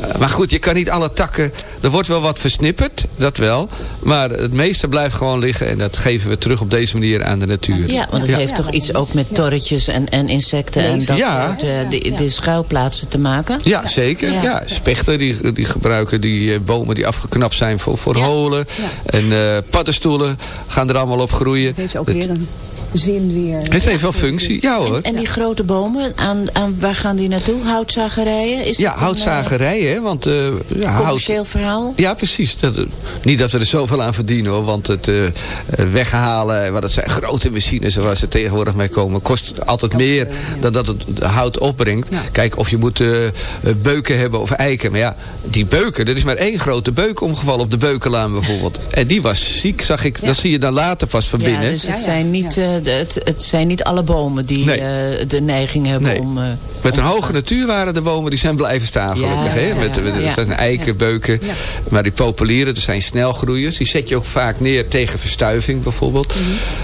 Eh, maar goed, je kan niet alle takken... Er wordt wel wat versnipperd, dat wel. Maar het meeste blijft gewoon liggen. En dat geven we terug op deze manier aan de natuur. Ja, want het heeft toch iets ook met torretjes en, en insecten en dat Ja. soort eh, de, de schuilplaatsen te maken? Ja, zeker. Ja. Ja. spechten die, die gebruiken die eh, bomen die afgeknapt zijn voor, voor holen. En eh, paddenstoelen gaan er allemaal op groeien. Het heeft ook weer een zin weer. Het heeft wel functie, ja hoor. En, en die grote bomen, aan, aan, waar gaan die naartoe? Houtzagerijen? Is Ja, houtzagerijen, hè, want eh, ja, hout... commercieel verhaal? Ja, precies. Dat, niet dat we er zoveel aan verdienen hoor. Want het eh, eh, weghalen, wat het zijn grote machines waar ze tegenwoordig mee komen, kost altijd meer dan dat het hout opbrengt. Kijk, of je moet beuken hebben of eiken. Maar ja, die beuken, er is maar één grote beuk omgevallen op de beukenlaan bijvoorbeeld. En die was ziek, zag ik. Dat zie je dan later pas van binnen. Ja, dus het, zijn niet, de- het, het zijn niet alle bomen die Nee. eh, de neiging hebben Nee. om... eh, Met een hoge natuur waren de bomen die zijn blijven staan Ja, gelukkig. hè? ja, Met, ja, met, ja. Er zijn eiken, beuken. Maar die populieren, dat zijn snelgroeiers. Die zet je ook vaak neer tegen verstuiving bijvoorbeeld.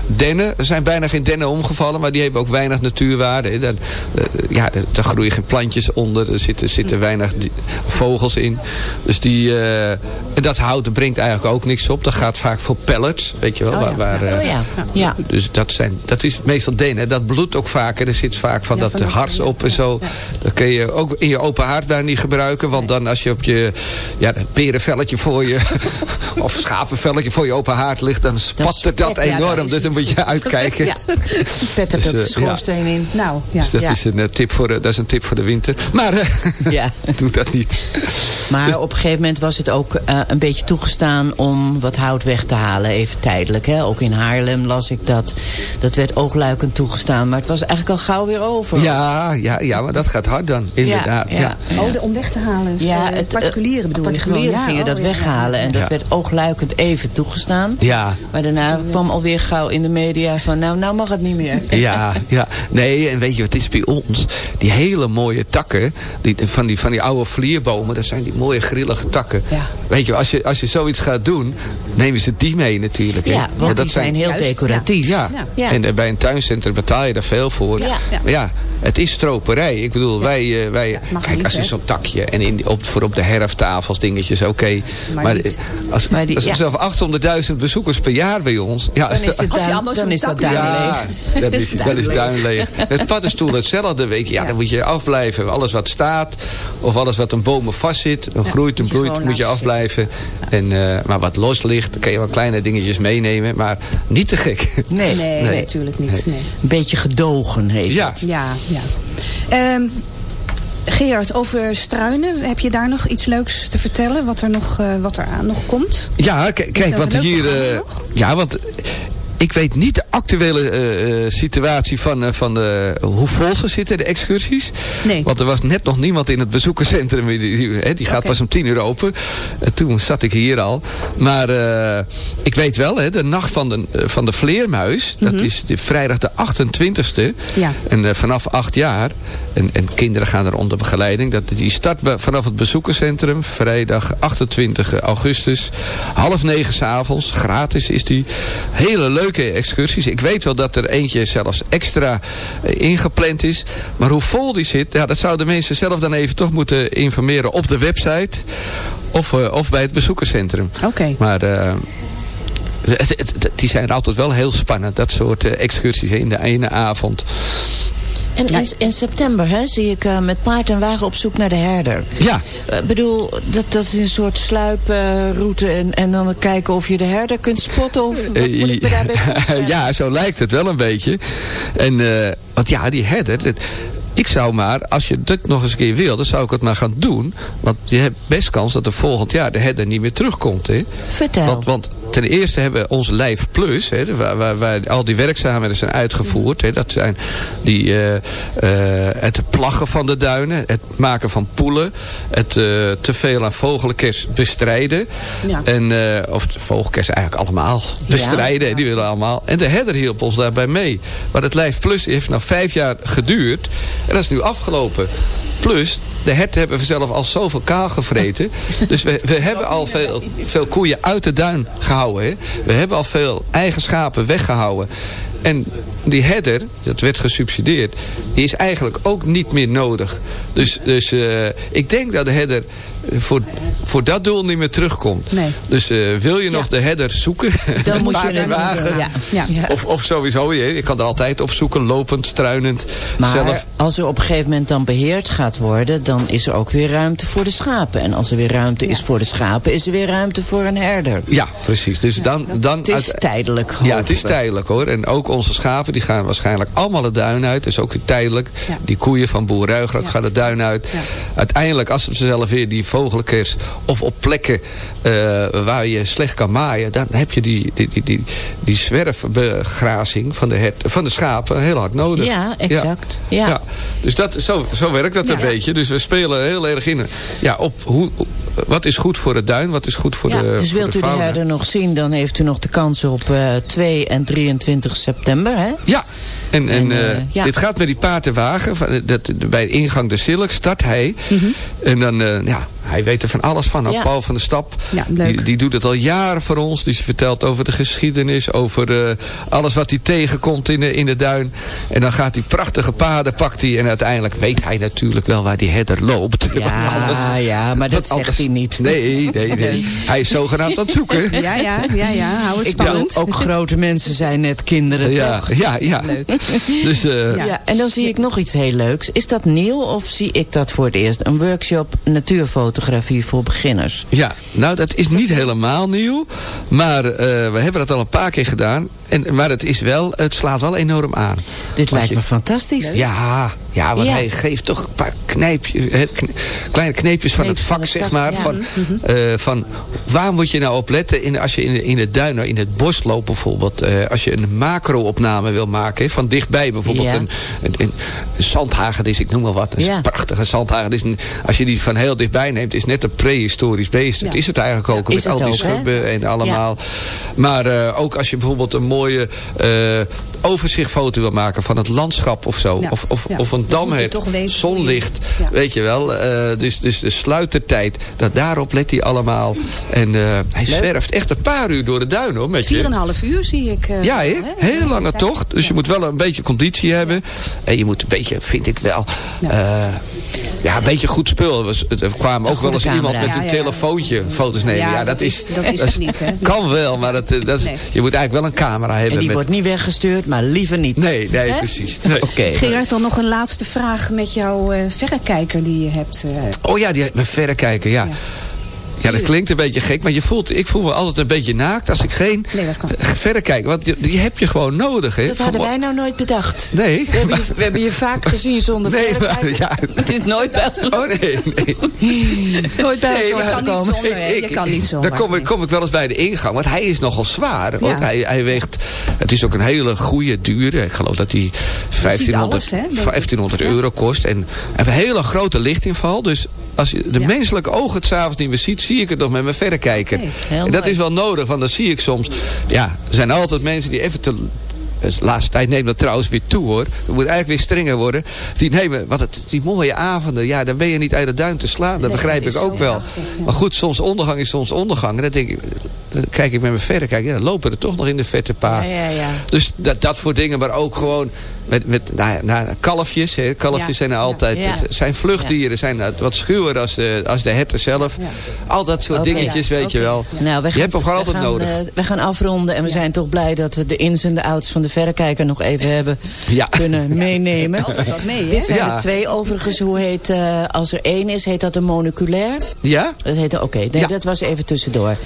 Dennen, er zijn bijna geen dennen omgevallen. Maar die hebben ook weinig natuurwaarde. Daar, eh, ja, daar- groeien geen plantjes onder. Er zitten, zitten weinig die- vogels in. Dus die, eh, en dat hout brengt eigenlijk ook niks op. Dat gaat vaak voor pellets. Weet je wel. waar, waar, eh, Oh ja, ja. dus dat zijn dat is meestal Denen. Dat bloedt ook vaker. Er zit vaak van Ja, dat van dat- hars op en zo. Dat kun je ook in je open haard daar niet gebruiken. Want dan als je op je ja, voor je... [laughs] of schapenvelletje voor je open haard ligt... dan spat er dat ja, enorm. dus dan moet je [laughs] uitkijken. Ja, spet er Dus, ook de eh, schoorsteen in. Nou, ja. Dus dat, Ja. is een, eh, tip voor de, dat is een tip voor de winter. Maar eh, [laughs] Ja. doe dat niet. Maar Dus- op een gegeven moment was het ook eh, een beetje toegestaan om wat hout weg te halen, even tijdelijk. Hè? Ook in Haarlem las ik dat. Dat werd oogluikend toegestaan, maar het was eigenlijk al gauw weer over. Ja, ja, ja, maar dat gaat hard dan. Inderdaad. ja. Ja, Oh, de, om weg te halen. Ja, eh, het, particulieren bedoel je Particulieren. Ja, gingen oh, dat weghalen ja. en dat Ja. werd oogluikend even toegestaan. ja. Maar daarna kwam alweer gauw in de media van nou, nou mag het niet meer. Ja, ja. Nee, en weet je wat het is bij ons? Die hele mooie takken, die, van, die, van die oude vlierbomen, dat zijn die mooie grillige takken. Ja. Weet je, als je, als je zoiets gaat doen, nemen ze die mee natuurlijk. hè. Ja, want dat die zijn heel Juist, decoratief. Ja. Ja. Ja. en eh, bij een tuincentrum betaal je daar veel voor. Ja. Maar ja, het is stroperij. Ik bedoel, wij, eh, wij kijk, niet, als je zo'n takje en in, op, voor op de herftafels dingetjes, oké. Maar Maar, niet. eh, als, Maar die- als er ja. zelf 800.000 bezoekers per jaar bij ons. Ja, Dan is het Als je duin, allemaal dan zo'n is dat tak- duin ja, leeg. dat [laughs] is, dat is duinleeg. Het paddenstoel hetzelfde, weet je. Ja, dan moet je afblijven. Alles wat staat, of alles wat een bomen vastzit, groeit en bloeit, moet je afblijven. En, eh, maar wat los ligt, dan kan je wel kleine dingetjes meenemen. Maar niet te gek. Nee, [laughs] Nee, Nee. natuurlijk niet. Nee. een beetje gedogen heet Ja, het. Ja, ja. Ehm, Gerard, over struinen, heb je daar nog iets leuks te vertellen? Wat er nog, eh, wat er aan nog komt? Ja, kijk, want hier... eh, ja, want ik weet niet de actuele eh, eh, situatie van, eh, van de, hoe vol ze zitten, de excursies. Nee. Want er was net nog niemand in het bezoekerscentrum. Die, die, die gaat pas om tien uur open. En toen zat ik hier al. Maar ik weet wel, hè, de nacht van de, van de vleermuis. Dat is de, vrijdag de 28e. Mhm. Ja. En vanaf acht jaar. En, en kinderen gaan er onder begeleiding. Dat, die start vanaf het bezoekerscentrum. Vrijdag 28 augustus. Half negen s'avonds. Gratis is die. Hele leuke excursies. Ik weet wel dat er eentje zelfs extra eh, ingepland is. Maar hoe vol die zit. Ja, dat zouden mensen zelf dan even toch moeten informeren op de website. Of, eh, of bij het bezoekerscentrum. Oké. Maar... eh, het- het- het- die zijn altijd wel heel spannend. Dat soort excursies in de ene avond. En in, in september hè, zie ik eh, met paard en wagen op zoek naar de herder. Ja, Ik bedoel, dat, dat is een soort sluiproute en, en dan kijken of je de herder kunt spotten. Of wat moet ik me daarbij [laughs] voorstellen? ja, zo lijkt het wel een beetje. En, eh, want ja, die herder... dat- ik zou maar, als je dit nog eens een keer wil, dan zou ik het maar gaan doen. Want je hebt best kans dat er volgend jaar de herder niet meer terugkomt. Hè? Vertel. Want, want ten eerste hebben we onze Lijf Plus, hè, waar, waar, waar al die werkzaamheden zijn uitgevoerd. Hè, dat zijn die, eh, eh, het plaggen van de duinen, het maken van poelen, het eh, te veel aan vogelkers bestrijden. Ja. En, of vogelkers eigenlijk allemaal bestrijden, die willen allemaal. En de herder hielp ons daarbij mee. Maar het Lijf Plus heeft nou vijf jaar geduurd en dat is nu afgelopen. Plus, de herten hebben zelf al zoveel kaal gevreten. Dus we, we hebben al veel, veel koeien uit de duin gehouden. We hebben al veel eigen schapen weggehouden. En die herder, dat werd gesubsidieerd, die is eigenlijk ook niet meer nodig. Dus, dus eh, ik denk dat de herder voor, voor dat doel niet meer terugkomt. Nee. Dus eh, wil je nog de herder zoeken? Dan moet je wagen. Ja. Of, of sowieso, je, je kan er altijd op zoeken, lopend, struinend. Maar zelf. als er op een gegeven moment dan beheerd gaat worden... dan is er ook weer ruimte voor de schapen. En als er weer ruimte is voor de schapen... is er weer ruimte voor een herder. Ja, precies. Dus dan, dan Het is uit- tijdelijk, Ja, het is tijdelijk hoor. En ook onze schapen die gaan waarschijnlijk allemaal de duin uit. Dus ook weer tijdelijk. Ja. Die koeien van boer Ruigrak gaan de duin uit. Ja. Uiteindelijk als ze zelf weer die vogelkers... of op plekken eh, waar je slecht kan maaien... dan heb je die, die, die, die, die zwerfbegrazing van de, hert, van de schapen heel hard nodig. Ja, exact. Ja. Dus dat, zo, zo werkt dat een beetje. Dus we spelen heel erg in. Ja, op hoe, wat is goed voor de duin? Wat is goed voor Ja, de dus wilt de u de herder nog zien... dan heeft u nog de kans op eh 2 en 23 september. Hè? Ja, en, en, En, eh, ja. dit gaat met die paard en wagen. van, eh, Dat, bij de ingang de Silk start hij. Mhm. En dan, ja, hij weet er van alles van. Nou, Ja. Paul van der Stap, Ja, leuk. die, die doet het al jaren voor ons. Die vertelt over de geschiedenis, over eh, alles wat hij tegenkomt in de, in de duin. En dan gaat hij prachtige paden, pakt hij. En uiteindelijk weet hij natuurlijk wel waar die herder loopt. Ja, [laughs] ja, maar dat zegt hij niet. Nee, nee, [laughs] nee. Hij is zogenaamd aan het zoeken. [laughs] Ja, ja, ja, ja. Hou het spannend. ook grote mensen zijn net kinderen, Ja, toch? ja, ja. Dus eh, Ja. en dan zie ik nog iets heel leuks. Is dat nieuw of zie ik dat voor het eerst? Een workshop natuurfotografie voor beginners. Ja, nou dat is niet helemaal nieuw. Maar eh, we hebben dat al een paar keer gedaan. En, maar het, is wel, het slaat wel enorm aan. Dit lijkt je- me fantastisch. Ja, ja want Ja. hij geeft toch een paar knijpjes, kn- kleine kneepjes van het van vak, het zeg maar. ja. Van, eh, van waar moet je nou op letten in, als je in, in het duin, nou, in het bos loopt bijvoorbeeld. eh, als je een macro-opname wil maken, van dichtbij bijvoorbeeld. Ja. Een, een, een, een zandhagedis, ik noem maar wat. Een prachtige zandhagedis. Als je die van heel dichtbij neemt, is net een prehistorisch beest. Dat is het eigenlijk ook. Met al die schubben en allemaal. Maar eh, ook als je bijvoorbeeld een mooie eh overzichtfoto wil maken van het landschap of zo. Ja. Of, of, Ja. of een dam weten Zonlicht. Ja. Weet je wel. eh, dus, dus de sluitertijd. Dat daarop let hij allemaal. En eh, hij zwerft echt een paar uur door de duin hoor. Met je. 4,5 uur zie ik. Ja, heel lange tocht. Dus je moet wel een beetje conditie hebben. En je moet een beetje, vind ik wel... Ja, ja een beetje goed spul. Er kwam ook wel eens iemand met een telefoontje foto's nemen. Ja, dat, dat is... is- dat is [laughs] niet, hè? Kan wel, maar dat, dat is- Nee. je moet eigenlijk wel een camera hebben. En die met, wordt niet weggestuurd, maar liever niet. Nee, nee, precies. Nee. Oké. Gerard, dan nog een laatste vraag met jouw eh, verrekijker die je hebt. eh. Oh ja, die, met verrekijken, ja. Ja, dat klinkt een beetje gek, maar je voelt, ik voel me altijd een beetje naakt als ik geen Nee, eh, verrekijker... Want die, die heb je gewoon nodig, hè. Dat hadden wij nou nooit bedacht. Nee. We hebben je, we hebben je vaak [laughs] gezien zonder Nee, maar, ja. [laughs] Het is nooit bij ons, Oh nee, nee. [laughs] nooit bij Nee, ons maar- kan niet zonder, hè? Je kan niet zomaar. Dan kom ik, kom ik wel eens bij de ingang. Want hij is nogal zwaar. Ja. Hij, hij weegt... Het is ook een hele goede, dure. Ik geloof dat hij 1500, alles, hè, denk ik. 1500 euro kost. En een hele grote lichtinval. Dus als je de menselijke ogen het s'avonds niet meer ziet... zie ik het nog met mijn verrekijker. Heel en dat mooi. is wel nodig. Want dan zie ik soms... Ja, er zijn altijd mensen die even te... De laatste tijd neemt dat trouwens weer toe hoor. Het moet eigenlijk weer strenger worden. Die nemen, want het, die mooie avonden, ja, dan ben je niet uit de duin te slaan. Dat begrijp ik ook wel. Maar goed, soms ondergang is soms ondergang. En dan denk ik, dan kijk ik met mijn verder, kijk, ja, dan lopen er toch nog in de vette paar. Ja, ja, ja. Dus dat, dat voor dingen, maar ook gewoon met, met nou, nou, kalfjes. Hè. Kalfjes zijn er altijd, zijn vluchtdieren, zijn eh, wat schuwer als de, als de herten zelf. Al dat soort dingetjes, weet je wel. Nou, we je hebt hem gewoon altijd nodig. eh, we gaan afronden en we zijn toch blij dat we de ins en de outs van de verrekijker nog even hebben [laughs] Ja. kunnen meenemen. Altijd wat mee, hè? Dit zijn Ja. er twee overigens. Hoe heet, eh, als er één is, heet dat een monoculair? ja? Dat heette, oké, nee, Ja. dat was even tussendoor.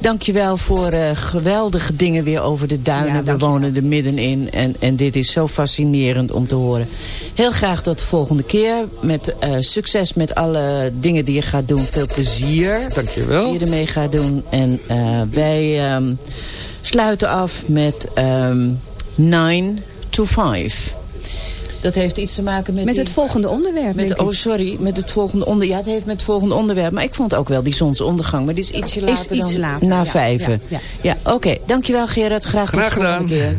Dankjewel voor eh, geweldige dingen weer over de Ja, duinen. We wonen er middenin en, en dit is zo fascinerend om te horen. Heel graag tot de volgende keer. Met eh, succes met alle dingen die je gaat doen. Veel plezier Dankjewel. die je ermee gaat doen. En eh, wij ehm, sluiten af met ehm 9 to 5. Dat heeft iets te maken met, Met die- het volgende onderwerp. met, oh, sorry, met het volgende onder. Ja, het heeft met het volgende onderwerp. Maar ik vond ook wel die zonsondergang. Maar die is ietsje Is later iets dan later, na ja, vijven. ja, Ja, oké. Dankjewel Gerard. Graag Graag gedaan. keer.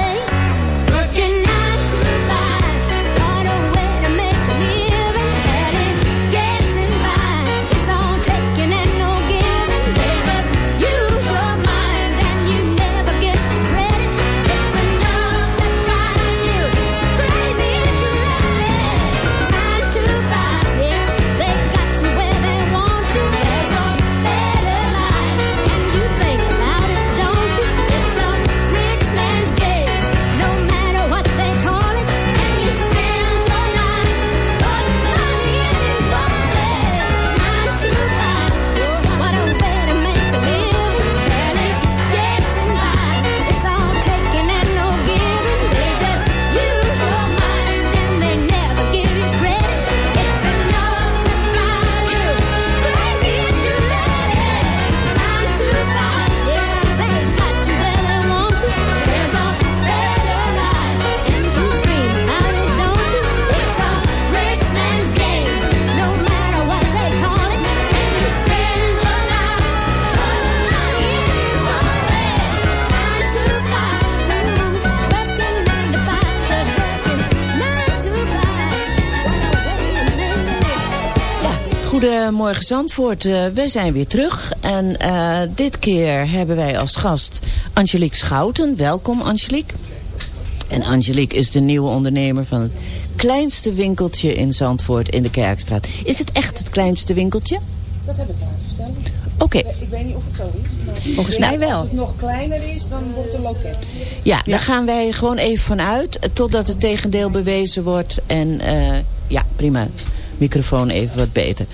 Goedemorgen Zandvoort. Eh, we zijn weer terug. En eh, dit keer hebben wij als gast Angelique Schouten. Welkom Angelique. En Angelique is de nieuwe ondernemer van het kleinste winkeltje in Zandvoort in de Kerkstraat. Is het echt het kleinste winkeltje? Dat heb ik laten vertellen. Oké. Ik weet niet of het zo is. Volgens mij wel. Als het nog kleiner is, dan wordt het loket. Ja, daar gaan wij gewoon even vanuit. eh, Totdat het tegendeel bewezen wordt. En eh, ja, prima. Microfoon even wat beter.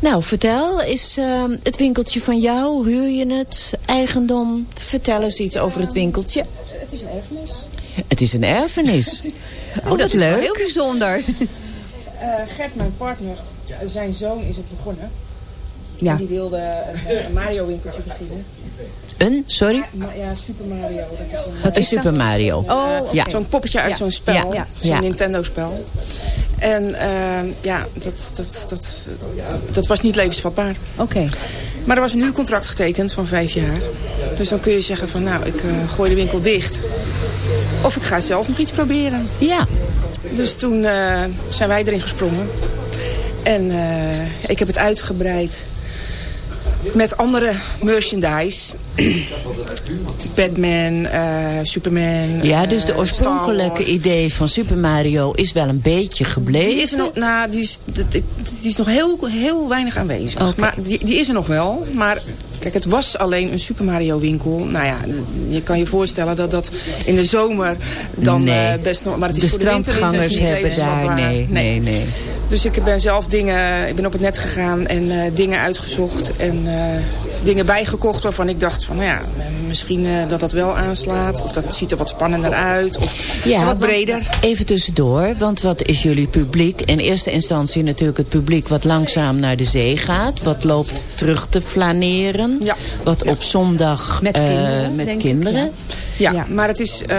Nou, vertel. Is eh, het winkeltje van jou? Huur je het? Eigendom? Vertel eens iets over het winkeltje. Het is een erfenis. Het is een erfenis. [laughs] Oh, dat is leuk. heel bijzonder. [laughs] Eh, Gert, mijn partner, eh, zijn zoon is het begonnen. Ja. En die wilde een, een Mario winkeltje beginnen. Een, sorry? Ma- ja, Super Mario. Dat is een, Wat is Super Mario? Oh, ja. Zo'n poppetje uit Ja. zo'n spel. Ja. Ja. Zo'n Ja. Nintendo-spel. En eh, ja, dat, dat, dat, dat was niet levensvatbaar. Oké. Maar er was een huurcontract getekend van vijf jaar. Dus dan kun je zeggen van nou, ik eh, gooi de winkel dicht. Of ik ga zelf nog iets proberen. Ja. Dus toen eh, zijn wij erin gesprongen. En eh, ik heb het uitgebreid met andere merchandise. Batman, eh, Superman. Ja, dus de eh, oorspronkelijke idee van Super Mario is wel een beetje gebleven. Die is er nog, nou, die is, die, is nog heel, heel weinig aanwezig. Maar die, die is er nog wel. Maar kijk, het was alleen een Super Mario winkel. Nou ja, je kan je voorstellen dat dat in de zomer dan Nee. eh, best nog... Maar het is de voor de strandgangers hebben daar... Nee, nee, nee. Dus ik ben zelf dingen, ik ben op het net gegaan en eh, dingen uitgezocht en eh, dingen bijgekocht waarvan ik dacht van, nou ja, misschien eh, dat dat wel aanslaat. Of dat ziet er wat spannender uit. Of wat want breder. Even tussendoor, want wat is jullie publiek? In eerste instantie natuurlijk het publiek wat langzaam naar de zee gaat. Wat loopt terug te flaneren. Ja. Wat op zondag Met eh, kinderen, met denk ik, kinderen. Ja, maar het is, eh,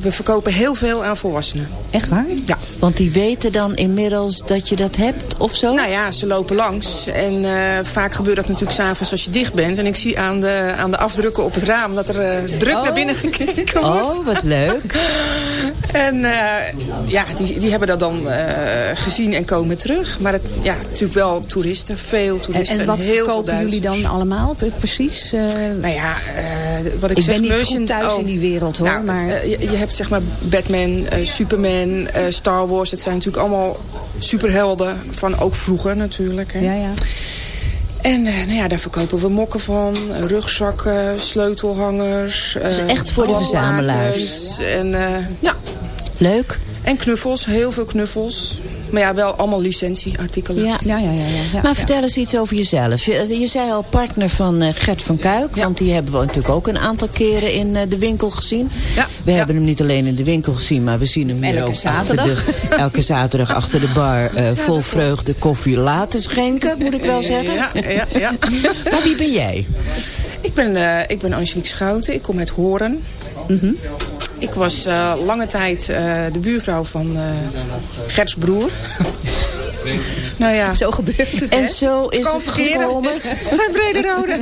we, verkopen heel veel aan volwassenen. Echt waar? Ja. Want die weten dan inmiddels dat je dat hebt of zo? Nou ja, ze lopen langs. En eh, vaak gebeurt dat natuurlijk s'avonds als je dicht bent. En ik zie aan de, aan de afdrukken op het raam dat er eh, druk naar binnen gekeken wordt. Oh, wat leuk. [laughs] En eh, ja, die, die hebben dat dan eh, gezien en komen terug. Maar het, ja, natuurlijk wel toeristen, veel En, toeristen. en wat heel veel verkopen jullie dan allemaal pre- precies? Nou ja, wat ik, Ik zeg, ben niet goed thuis in die wereld, hoor, Nou, maar- het, je, je hebt zeg maar Batman, Superman, Star Wars. Het zijn natuurlijk allemaal superhelden van ook vroeger natuurlijk. Hè. ja, ja. En eh, nou ja, daar verkopen we mokken van, eh, rugzakken, sleutelhangers. Dus eh, echt voor de verzamelaars. En, ja, Leuk. en knuffels, heel veel knuffels. Maar ja, wel allemaal licentieartikelen. Ja. Ja, ja, ja. ja, ja. Maar vertel eens iets over jezelf. Je, je zei al partner van eh, Gert van Kuik. Want die hebben we natuurlijk ook een aantal keren in eh, de winkel gezien. Ja, We ja. hebben hem niet alleen in de winkel gezien. Maar we zien hem hier Elke ook zaterdag. Achter de, [laughs] elke zaterdag achter de bar. eh, vol vreugde koffie laten schenken. Moet ik wel zeggen. Ja, ja, ja. [laughs] Maar wie ben jij? Ik ben, eh, ik ben Angelique Schouten. Ik kom uit Horen. Mhm. Ik was eh, lange tijd eh, de buurvrouw van eh Gerts broer. [laughs] Nou ja. Zo gebeurt het, En hè? zo is het gekomen. We zijn brede rode.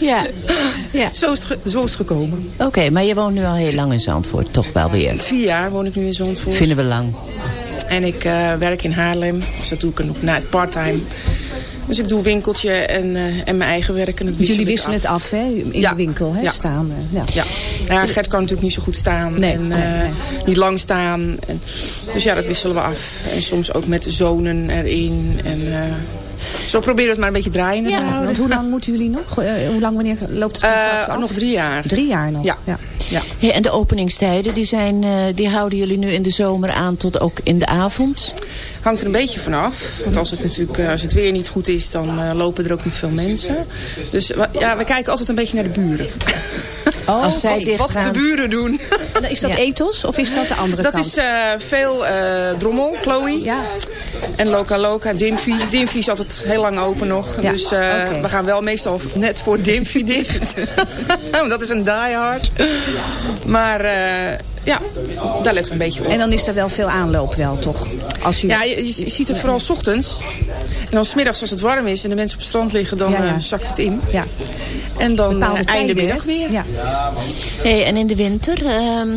Ja. [laughs] ja. Zo is, het zo is het gekomen. Oké, maar je woont nu al heel lang in Zandvoort, toch wel weer. Vier jaar woon ik nu in Zandvoort. Vinden we lang. En ik werk in Haarlem. Dus dat doe ik nog naast part-time. Dus ik doe winkeltje en, eh, en mijn eigen werk. En wissel Jullie wisselen het af, hè? In Ja. de winkel, hè? Ja. Staan. ja. Ja. Ja, Gert kan natuurlijk niet zo goed staan. Nee, en nee, eh, nee. niet lang staan. En, dus ja, dat wisselen we af. En soms ook met zonen erin. En eh, zo proberen we het maar een beetje draaiende te houden. want hoe lang moeten jullie nog? Eh, hoe lang wanneer loopt het contract Eh, af? nog drie jaar. Drie jaar nog? Ja. ja. Ja. Hey, en de openingstijden, die, zijn, eh, die houden jullie nu in de zomer aan tot ook in de avond? Hangt er een beetje vanaf. Want als het natuurlijk eh, als het weer niet goed is, dan eh, lopen er ook niet veel mensen. Dus ja, we kijken altijd een beetje naar de buren. Oh, Als zij wat, de buren doen. Is dat Ja. ethos of is dat de andere Dat kant? is eh, veel eh, drommel, Chloe. Ja. En Loca Loca, Dimfy. Dimfy is altijd heel lang open nog. Ja, Dus eh, we gaan wel meestal net voor Dimfy dicht. [laughs] Want dat is een diehard. Maar ja, daar letten we een beetje op. En dan is er wel veel aanloop wel, toch? Als je... Ja, je, je ziet het vooral 's ochtends. En dan smiddags als het warm is en de mensen op het strand liggen, dan Ja, ja. zakt het in. ja. En dan eh, einde middag weer. Ja. Hey, en in de winter? ehm,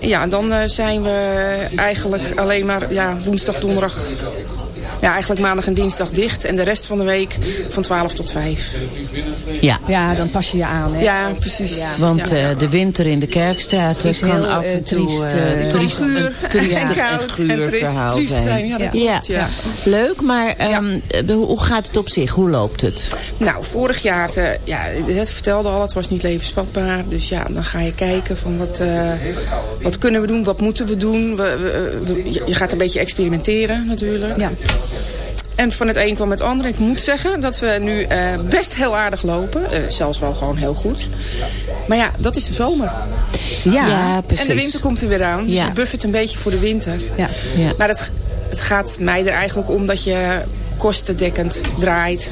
Ja, dan eh, zijn we eigenlijk alleen maar ja, woensdag, donderdag. Ja, eigenlijk maandag en dinsdag dicht. En de rest van de week van 12 tot 5. ja. ja, dan pas je je aan, hè? Ja, precies. Want ja. eh, de winter in de Kerkstraat Is kan heel, af eh, en toe triest, eh, eh, triest, triestig en koud en en guur tri- verhaal triest zijn. zijn. Ja, dat klopt, ja. Leuk, maar ehm, eh, hoe gaat het op zich? Hoe loopt het? Nou, vorig jaar, eh, ja, het vertelde al, het was niet levensvatbaar. Dus ja, dan ga je kijken van wat, eh, wat kunnen we doen, wat moeten we doen. We, we- we- je- je gaat een beetje experimenteren natuurlijk. Ja. En van het een kwam het ander. Ik moet zeggen dat we nu eh, best heel aardig lopen. Eh, zelfs wel gewoon heel goed. Maar ja, dat is de zomer. Ja. Ja, precies. En de winter komt er weer aan. Dus Ja. je buffet een beetje voor de winter. Ja. Ja. Maar het, het gaat mij er eigenlijk om dat je kostendekkend draait.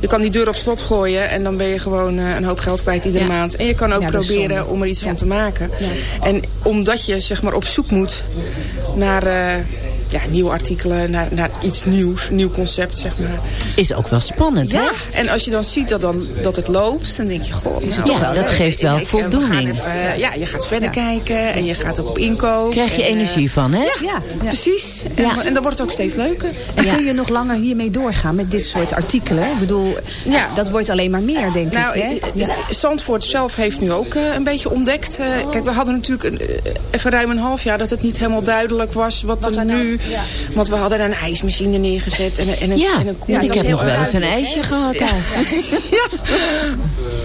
Je kan die deur op slot gooien en dan ben je gewoon eh, een hoop geld kwijt iedere Ja. maand. En je kan ook Ja, proberen om er iets Ja. van te maken. En omdat je zeg maar op zoek moet naar eh, ja, nieuwe artikelen, naar, naar iets nieuws, nieuw concept zeg maar. Is ook wel spannend, Ja, hè? en als je dan ziet dat, dan, dat het loopt, dan denk je, goh, het nou, toch wel leuk. dat geeft wel Ik- gaan voldoening. even, ja, je gaat verder kijken en je gaat ook op inkoop. Krijg je en, eh, energie van, hè? Ja, ja. Precies. En, Ja. en dan wordt het ook steeds leuker. En kun je nog langer hiermee doorgaan met dit soort artikelen? Ik bedoel, Ja. dat wordt alleen maar meer, denk Nou, ik. Hè? eh, Ja. eh, Zandvoort zelf heeft nu ook eh, een beetje ontdekt. eh, kijk, we hadden natuurlijk een, eh, even ruim een half jaar dat het niet helemaal duidelijk was wat, Wat er nou- nu... ja. Want we hadden een ijsmachine neergezet en, een- en, een, Ja, en een ik heb nog wel eens een ijsje gehad daar. [laughs]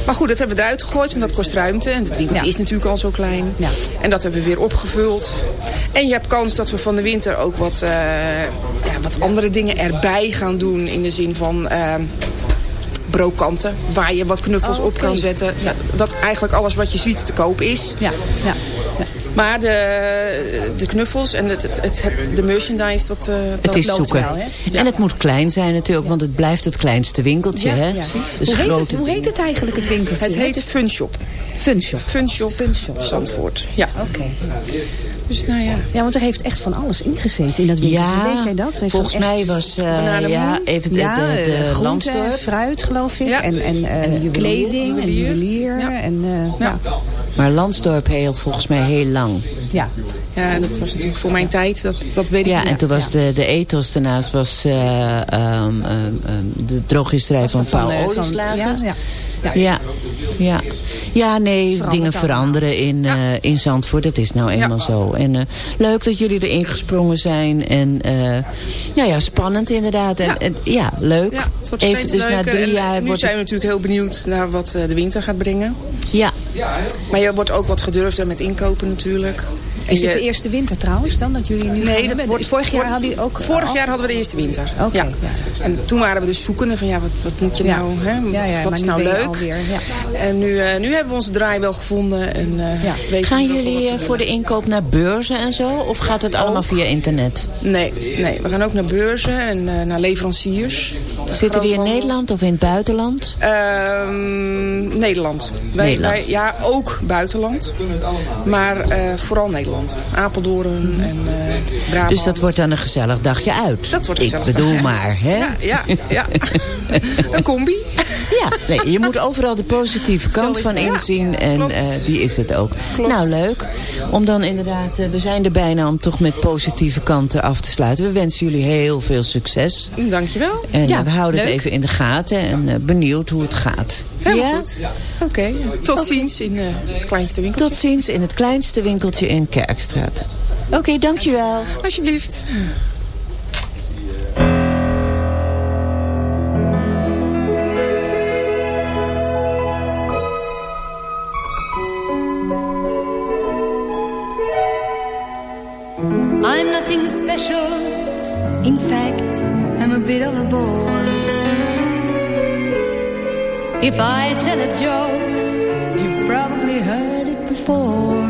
Maar goed, dat hebben we eruit gegooid, want dat kost ruimte. En het winkeltje Ja. is natuurlijk al zo klein. Ja. En dat hebben we weer opgevuld. En je hebt kans dat we van de winter ook wat, eh, ja, wat andere dingen erbij gaan doen. In de zin van... eh, brokanten, waar je wat knuffels Oh, op kan zetten. Ja, dat eigenlijk alles wat je ziet te koop is. Ja, ja. Maar de, de knuffels en het, het, het, het- de merchandise, dat, eh, dat Het is loopt zoeken. wel. Hè? Ja. En het moet klein zijn natuurlijk, want het blijft het kleinste winkeltje, hè? ja. Dus hoe, heet het, hoe heet het eigenlijk, het winkeltje? Het heet Funshop. Funshop. Funshop, Funshop. Zandvoort. Ja. Oké. Dus nou ja. Ja, want er heeft echt van alles ingezeten in dat winkeltje. Ja, Weet jij dat? Volgens mij was eh, ja, even de, ja, de, de, groente, fruit geloof ik. Ja. En, en, eh, kleding en Juwelier. En, ja. Maar Landsdorp heel, volgens mij heel lang. Ja. ja, dat was natuurlijk voor mijn tijd, dat, dat weet ik Ja, niet. en toen was de, de ethos daarnaast was eh, ehm, ehm, ehm, de drogisterij van, Van, Paul eh, Olieslagers. ja, ja. Ja, ja. ja nee, dingen veranderen in, eh, in Zandvoort. Dat is nou eenmaal zo. En eh, leuk dat jullie erin gesprongen zijn. En eh, ja, ja, spannend inderdaad. En, Ja. en, ja leuk. Ja, het wordt Even, dus na drie En jaar nu wordt zijn het... we natuurlijk heel benieuwd naar wat de winter gaat brengen. Ja, Maar je wordt ook wat gedurfder met inkopen natuurlijk. Is het de eerste winter trouwens dan dat jullie nu gaan Nee, dat hebben? wordt, Vorig jaar hadden jullie ook... Vorig al- jaar hadden we de eerste winter. Oké, ja. ja. En toen waren we dus zoekende van ja, wat, wat moet je Ja. nou, hè? Ja, ja, wat is nou leuk? alweer, ja. En nu, eh, nu hebben we onze draai wel gevonden. En, eh, Ja. weten gaan we jullie wat eh, we voor de inkoop naar beurzen en zo? Of gaat het allemaal via internet? Nee, nee, we gaan ook naar beurzen en eh, naar leveranciers. Zitten die in Nederland of in het buitenland? Ehm, Nederland. Wij, Nederland. wij- ja, ook buitenland. Maar eh, vooral Nederland. Apeldoorn en eh Brabant. Dus dat wordt dan een gezellig dagje uit. Dat wordt een Ik bedoel maar, hè? Ja, ja, ja. [laughs] een combi. Ja, nee, je moet overal de positieve kant van ja. inzien. En eh, die is het ook. Nou, leuk. Om dan inderdaad, eh, we zijn er bijna om toch met positieve kanten af te sluiten. We wensen jullie heel veel succes. Dankjewel. En Ja, eh, we houden het even in de gaten en benieuwd hoe het gaat. Helemaal ja? goed. Oké, tot ziens in het kleinste winkeltje. Tot ziens in het kleinste winkeltje in Kerkstraat. Oké, dankjewel. Alsjeblieft. Special. In fact, I'm a bit of a bore. If I tell a joke, you've probably heard it before.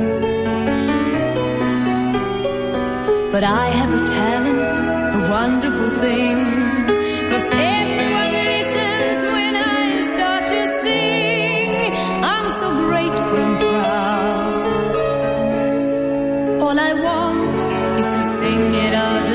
But I have a talent, a wonderful thing. Cause everyone out of